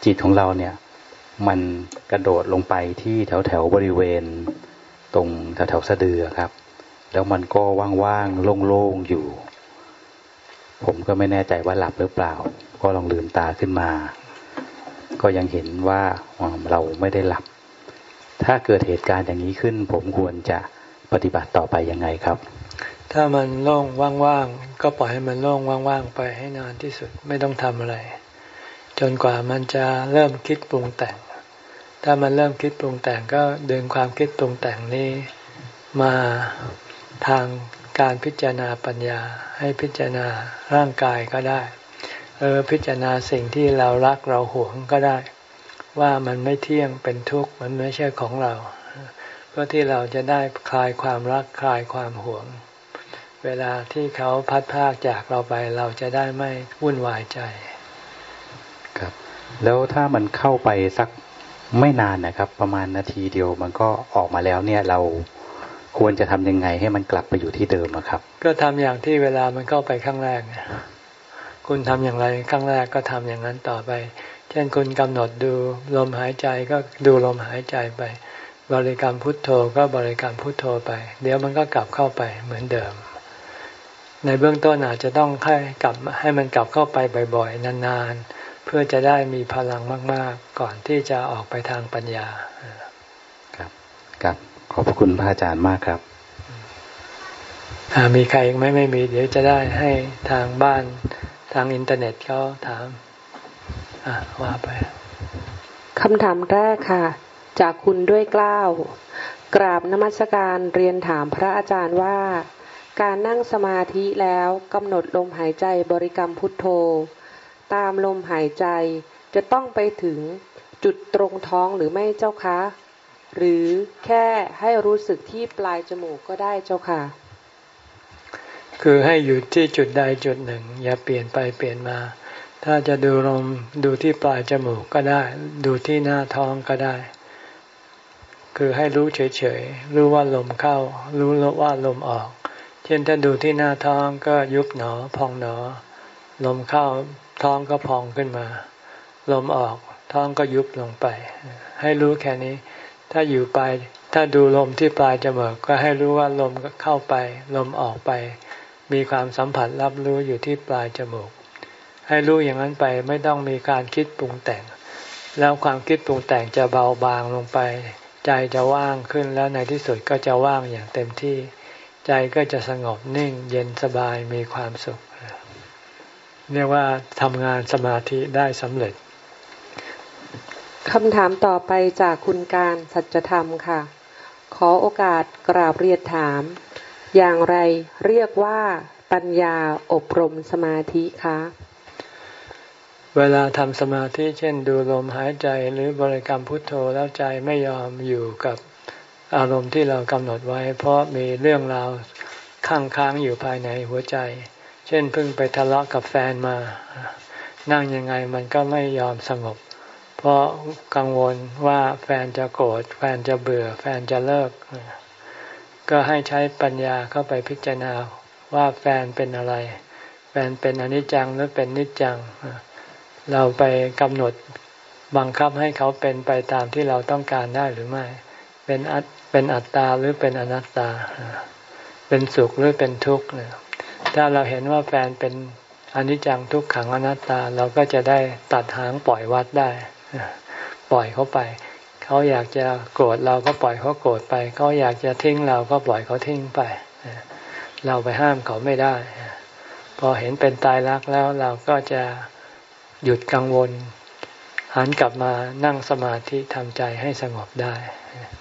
จิตของเราเนี่ย มันกระโดดลงไปที่แถวแถวบริเวณ ตรงแถวแถวสะดือครับ แล้วมันก็ว่างๆโล่งๆอยู่ ผมก็ไม่แน่ใจว่าหลับหรือเปล่า ก็ลองลืมตาขึ้นมา ก็ยังเห็นว่าเราไม่ได้หลับ ถ้าเกิดเหตุการณ์อย่างนี้ขึ้น ผมควรจะ ปฏิบัติต่อไปยังไงครับ ถ้ามันโล่งว่างๆก็ปล่อยให้มันโล่งว่างๆไปให้นานที่สุดไม่ต้องทำอะไร จนกว่ามันจะเริ่มคิดปรุงแต่ง ถ้ามันเริ่มคิดปรุงแต่งก็ดึงความคิดปรุงแต่งนี้มาทางการพิจารณาปัญญา ให้พิจารณาร่างกายก็ได้ เออพิจารณาสิ่งที่เรารักเราหวงก็ได้ ว่ามันไม่เที่ยงเป็นทุกข์มันไม่ใช่ของเรา พื่อที่เราจะได้คลายความรักคลายความหวง เวลาที่เขาพัดพากจากเราไปเราจะได้ไม่วุ่นวายใจครับ แล้วถ้ามันเข้าไปสักไม่นานนะครับ ประมาณนาทีเดียวมันก็ออกมาแล้วเนี่ยเราควรจะทำยังไงให้มันกลับไปอยู่ที่เดิมครับ ก็ทำอย่างที่เวลามันเข้าไปครั้งแรกคุณทำอย่างไรครั้งแรกก็ทำอย่างนั้นต่อไป เช่นคุณกำหนดดูลมหายใจก็ดูลมหายใจไป บริกรรมพุทโธก็บริกรรมพุทโธไป เดี๋ยวมันก็กลับเข้าไปเหมือนเดิม ในเบื้องต้นอาจจะต้องให้กลับให้มันกลับเข้าไปบ่อยๆ นานๆ เพื่อจะได้มีพลังมาก ๆ ก่อนที่จะออกไปทางปัญญา ครับครับขอบคุณพระอาจารย์มากครับมีใครไหมไม่มีเดี๋ยวจะได้ให้ทางบ้านทางอินเทอร์เน็ตเขาถามว่าไปคำถามแรกค่ะ จากคุณด้วยกล้าว กราบนมัสการเรียนถามพระอาจารย์ว่า การนั่งสมาธิแล้วกำหนดลมหายใจบริกรรมพุทโธ ตามลมหายใจจะต้องไปถึงจุดตรงท้องหรือไม่เจ้าคะ หรือแค่ให้รู้สึกที่ปลายจมูกก็ได้เจ้าค่ะ คือให้อยู่ที่จุดใดจุดหนึ่ง อย่าเปลี่ยนไปเปลี่ยนมา ถ้าจะดูลมดูที่ปลายจมูกก็ได้ ดูที่หน้าท้องก็ได้ คือให้รู้เฉยๆ รู้ว่าลมเข้า รู้ว่าลมออก เช่นถ้าดูที่หน้าท้องก็ยุบหนอ พองหนอ ลมเข้าท้องก็พองขึ้นมา ลมออกท้องก็ยุบลงไป ให้รู้แค่นี้ ถ้าอยู่ไป ถ้าดูลมที่ปลายจมูกก็ให้รู้ว่าลมเข้าไป ลมออกไป มีความสัมผัสรับรู้อยู่ที่ปลายจมูก ให้รู้อย่างนั้นไปไม่ต้องมีการคิดปรุงแต่ง แล้วความคิดปรุงแต่งจะเบาบางลงไป ใจจะว่างขึ้นแล้วในที่สุดก็จะว่างอย่างเต็มที่ ใจก็จะสงบนิ่ง เย็นสบายมีความสุข เรียกว่าทำงานสมาธิได้สำเร็จคำถามต่อไปจากคุณการสัจธรรมค่ะ ขอโอกาสกราบเรียนถาม อย่างไรเรียกว่าปัญญาอบรมสมาธิคะ เวลาทำสมาธิเช่นดูลมหายใจหรือบริกรรมพุทโธแล้วใจไม่ยอมอยู่กับอารมณ์ที่เรากำหนดไว้ เพราะมีเรื่องราวค้างค้างอยู่ภายในหัวใจ เช่นเพิ่งไปทะเลาะกับแฟนมา นั่งยังไงมันก็ไม่ยอมสงบ เพราะกังวลว่าแฟนจะโกรธแฟนจะเบื่อ แฟนจะเลิก ก็ให้ใช้ปัญญาเข้าไปพิจารณาว่าแฟนเป็นอะไร แฟนเป็นอนิจจังหรือเป็นนิจจัง เราไปกำหนดบังคับให้เขาเป็นไปตามที่เราต้องการได้หรือไม่ เป็นอัตเป็นอัตตาหรือเป็นอนัตตา เป็นสุขหรือเป็นทุกข์ถ้าเราเห็นว่าแฟนเป็นอนิจจังทุกขังอนัตตาเราก็จะได้ตัดหางปล่อยวัดได้ปล่อยเขาไปเขาอยากจะโกรธเราก็ปล่อยเขาโกรธไปเขาอยากจะทิ้งเราก็ปล่อยเขาทิ้งไปเราไปห้ามเขาไม่ได้ พอเห็นเป็นตายรักแล้วเราก็จะ หยุดกังวล หันกลับมานั่งสมาธิทำใจให้สงบได้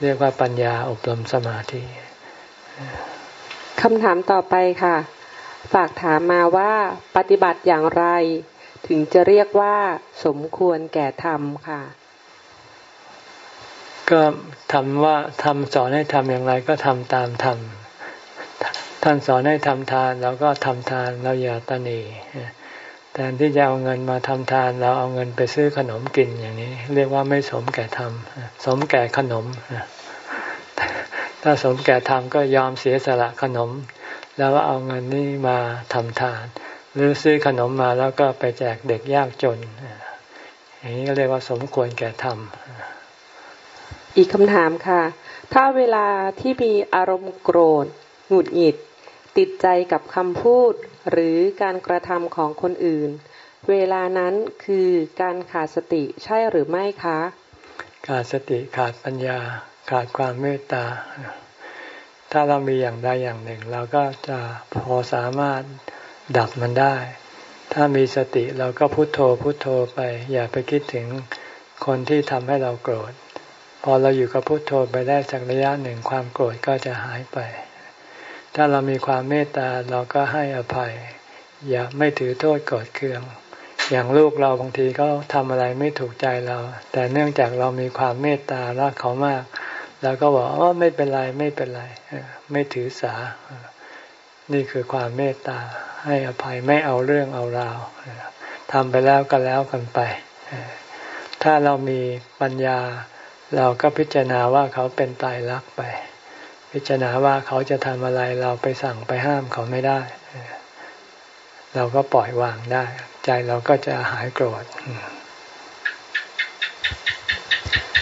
เรียกว่าปัญญาอบรมสมาธิคำถามต่อไปค่ะ ฝากถามมาว่าปฏิบัติอย่างไร ถึงจะเรียกว่าสมควรแก่ธรรมค่ะ ก็ทำว่าทำสอนให้ทำอย่างไรก็ทำตามธรรมท่านสอนให้ทำทานเราก็ทำทานเราอย่าตนี แทนที่จะเอาเงินมาทำทาน เราเอาเงินไปซื้อขนมกินอย่างนี้ เรียกว่าไม่สมแก่ทำสมแก่ขนม ถ้าสมแก่ทำก็ยอมเสียสละขนม แล้วเอาเงินนี้มาทำทาน หรือซื้อขนมมาแล้วก็ไปแจกเด็กยากจนอย่างนี้ก็เรียกว่าสมควรแก่ทำอีกคำถามค่ะ ถ้าเวลาที่มีอารมณ์โกรธหงุดหงิด ติดใจกับคำพูดหรือการกระทำของคนอื่น เวลานั้นคือการขาดสติใช่หรือไม่คะ ขาดสติขาดปัญญา ขาดความเมตตา ถ้าเรามีอย่างใดอย่างหนึ่ง เราก็จะพอสามารถดับมันได้ ถ้ามีสติเราก็พุโทโธพุโทโธไป อย่าไปคิดถึงคนที่ทำให้เราโกรธ พอเราอยู่กับพุโทโธไปได้สักระยะหนึ่งความโกรธก็จะหายไป ถ้าเรามีความเมตตาเราก็ให้อภัย อย่าไม่ถือโทษกดเคือง อย่างลูกเราบางทีเขาทำอะไรไม่ถูกใจเรา แต่เนื่องจากเรามีความเมตตารักเขามากเราก็บอกว่าไม่เป็นไรไม่เป็นไรไม่ถือสา นี่คือความเมตตาให้อภัยไม่เอาเรื่องเอาราวทำไปแล้วก็แล้วกันไป ถ้าเรามีปัญญา เราก็พิจารณาว่าเขาเป็นตายรักไป พิจารณาว่าเขาจะทำอะไรเราไปสั่งไปห้ามเขาไม่ได้ เราก็ปล่อยวางได้ ใจเราก็จะหายโกรธ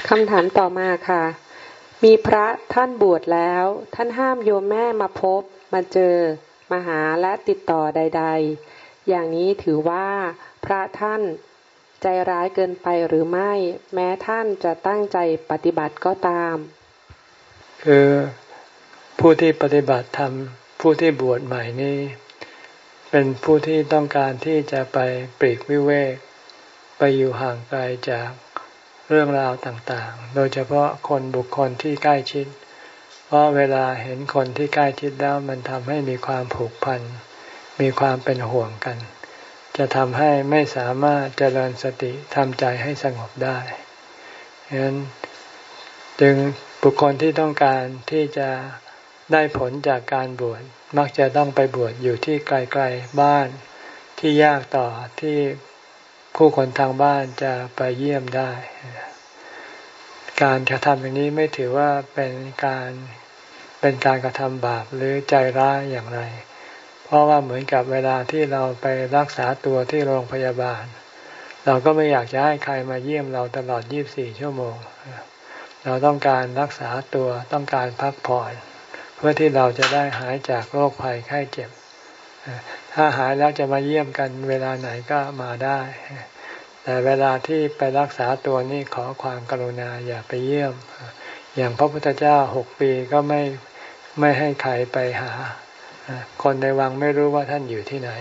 คำถามต่อมาค่ะ มีพระท่านบวชแล้ว ท่านห้ามโยมแม่มาพบ มาเจอ มาหาและติดต่อใด ๆ อย่างนี้ถือว่าพระท่านใจร้ายเกินไปหรือไม่ แม้ท่านจะตั้งใจปฏิบัติก็ตาม คือ ผู้ที่ปฏิบัติธรรมผู้ที่บวชใหม่นี้ เป็นผู้ที่ต้องการที่จะไปปรีกวิเวก ไปอยู่ห่างไกลจากเรื่องราวต่างๆ โดยเฉพาะคนบุคคลที่ใกล้ชิด เพราะเวลาเห็นคนที่ใกล้ชิดแล้วมันทำให้มีความผูกพัน มีความเป็นห่วงกัน จะทำให้ไม่สามารถเจริญสติทำใจให้สงบได้ฉะนั้นจึงบุคคลที่ต้องการที่จะ ได้ผลจากการบวชมักจะต้องไปบวชอยู่ที่ไกลๆบ้านที่ยากต่อที่ผู้คนทางบ้านจะไปเยี่ยมได้ การกระทำอย่างนี้ไม่ถือว่าเป็นการเป็นการกระทำบาปหรือใจร้ายอย่างไร เพราะว่าเหมือนกับเวลาที่เราไปรักษาตัวที่โรงพยาบาล เราก็ไม่อยากจะให้ใครมาเยี่ยมเราตลอด 24 ชั่วโมง เราต้องการรักษาตัวต้องการพักผ่อน พื่อที่เราจะได้หายจากโรคภัยไข้เจ็บ ถ้าหายแล้วจะมาเยี่ยมกันเวลาไหนก็มาได้ แต่เวลาที่ไปรักษาตัวนี่ขอความกรุณาอย่าไปเยี่ยม อย่างพระพุทธเจ้าหกปีก็ไม่ไม่ให้ใครไปหา คนในวังไม่รู้ว่าท่านอยู่ที่ไหน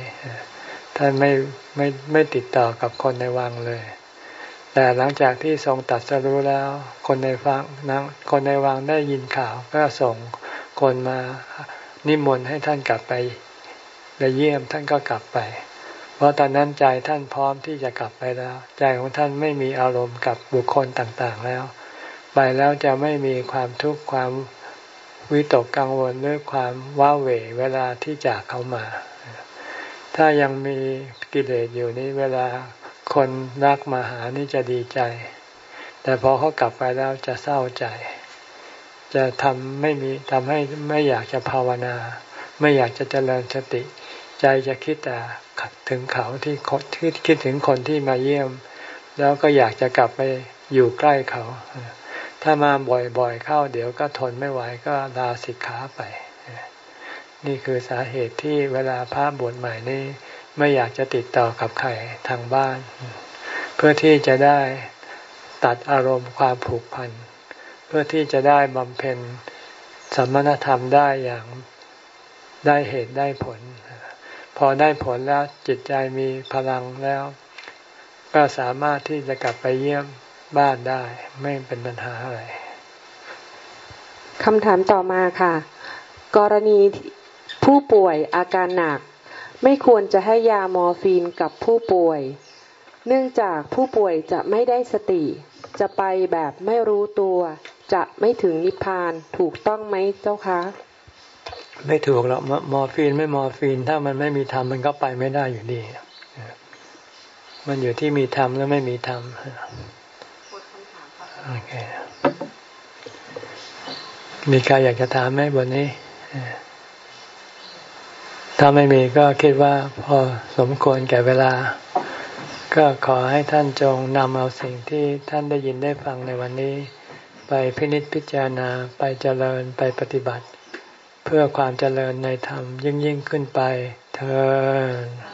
ท่านไม่ไม่ไม่ติดต่อกับคนในวังเลย แต่หลังจากที่ทรงตัดสรู้แล้ว คนในฟังนัคนในวังได้ยินข่าวก็ส่ง คนมานิมนต์ให้ท่านกลับไปไปเยี่ยมท่านก็กลับไป เพราะตอนนั้นใจท่านพร้อมที่จะกลับไปแล้ว ใจของท่านไม่มีอารมณ์กับบุคคลต่างๆแล้ว ไปแล้วจะไม่มีความทุกข์ความวิตกกังวลหรือความว้าเหวเวลาที่จากเขามา ถ้ายังมีกิเลสอยู่นี้เวลาคนรักมาหานี่จะดีใจ แต่พอเขากลับไปแล้วจะเศร้าใจ จะทำไม่มีทำให้ไม่อยากจะภาวนา ไม่อยากจะเจริญสติ ใจจะคิดแต่ถึงเขาที่คิดคิดถึงคนที่มาเยี่ยม แล้วก็อยากจะกลับไปอยู่ใกล้เขา ถ้ามาบ่อยๆเข้าเดี๋ยวก็ทนไม่ไหวก็ลาสิกขาไป นี่คือสาเหตุที่เวลาพระบวชใหม่นี่ไม่อยากจะติดต่อกับใครทางบ้าน เพื่อที่จะได้ตัดอารมณ์ความผูกพัน เพื่อที่จะได้บำเพ็ญสมณธรรมได้อย่างได้เหตุได้ผล พอได้ผลแล้วจิตใจมีพลังแล้ว ก็สามารถที่จะกลับไปเยี่ยมบ้านได้ไม่เป็นปัญหาอะไรคำถามต่อมาค่ะ กรณีผู้ป่วยอาการหนัก ไม่ควรจะให้ยามอร์ฟีนกับผู้ป่วย เนื่องจากผู้ป่วยจะไม่ได้สติ จะไปแบบไม่รู้ตัว จะไม่ถึงนิพพานถูกต้องไหมเจ้าคะ ไม่ถูกหรอกมอร์ฟีนไม่มอร์ฟีน ถ้ามันไม่มีธรรมมันก็ไปไม่ได้อยู่ดี มันอยู่ที่มีธรรมแล้วไม่มีธรรมโอเคมีใครอยากจะถามไหมบนนี้ ถ้าไม่มีก็คิดว่าพอสมควรแก่เวลา ก็ขอให้ท่านจงนำเอาสิ่งที่ท่านได้ยินได้ฟังในวันนี้ ไปพินิจพิจารณาไปเจริญไปปฏิบัติ เพื่อความเจริญในธรรมยิ่งยิ่งขึ้นไปเธอ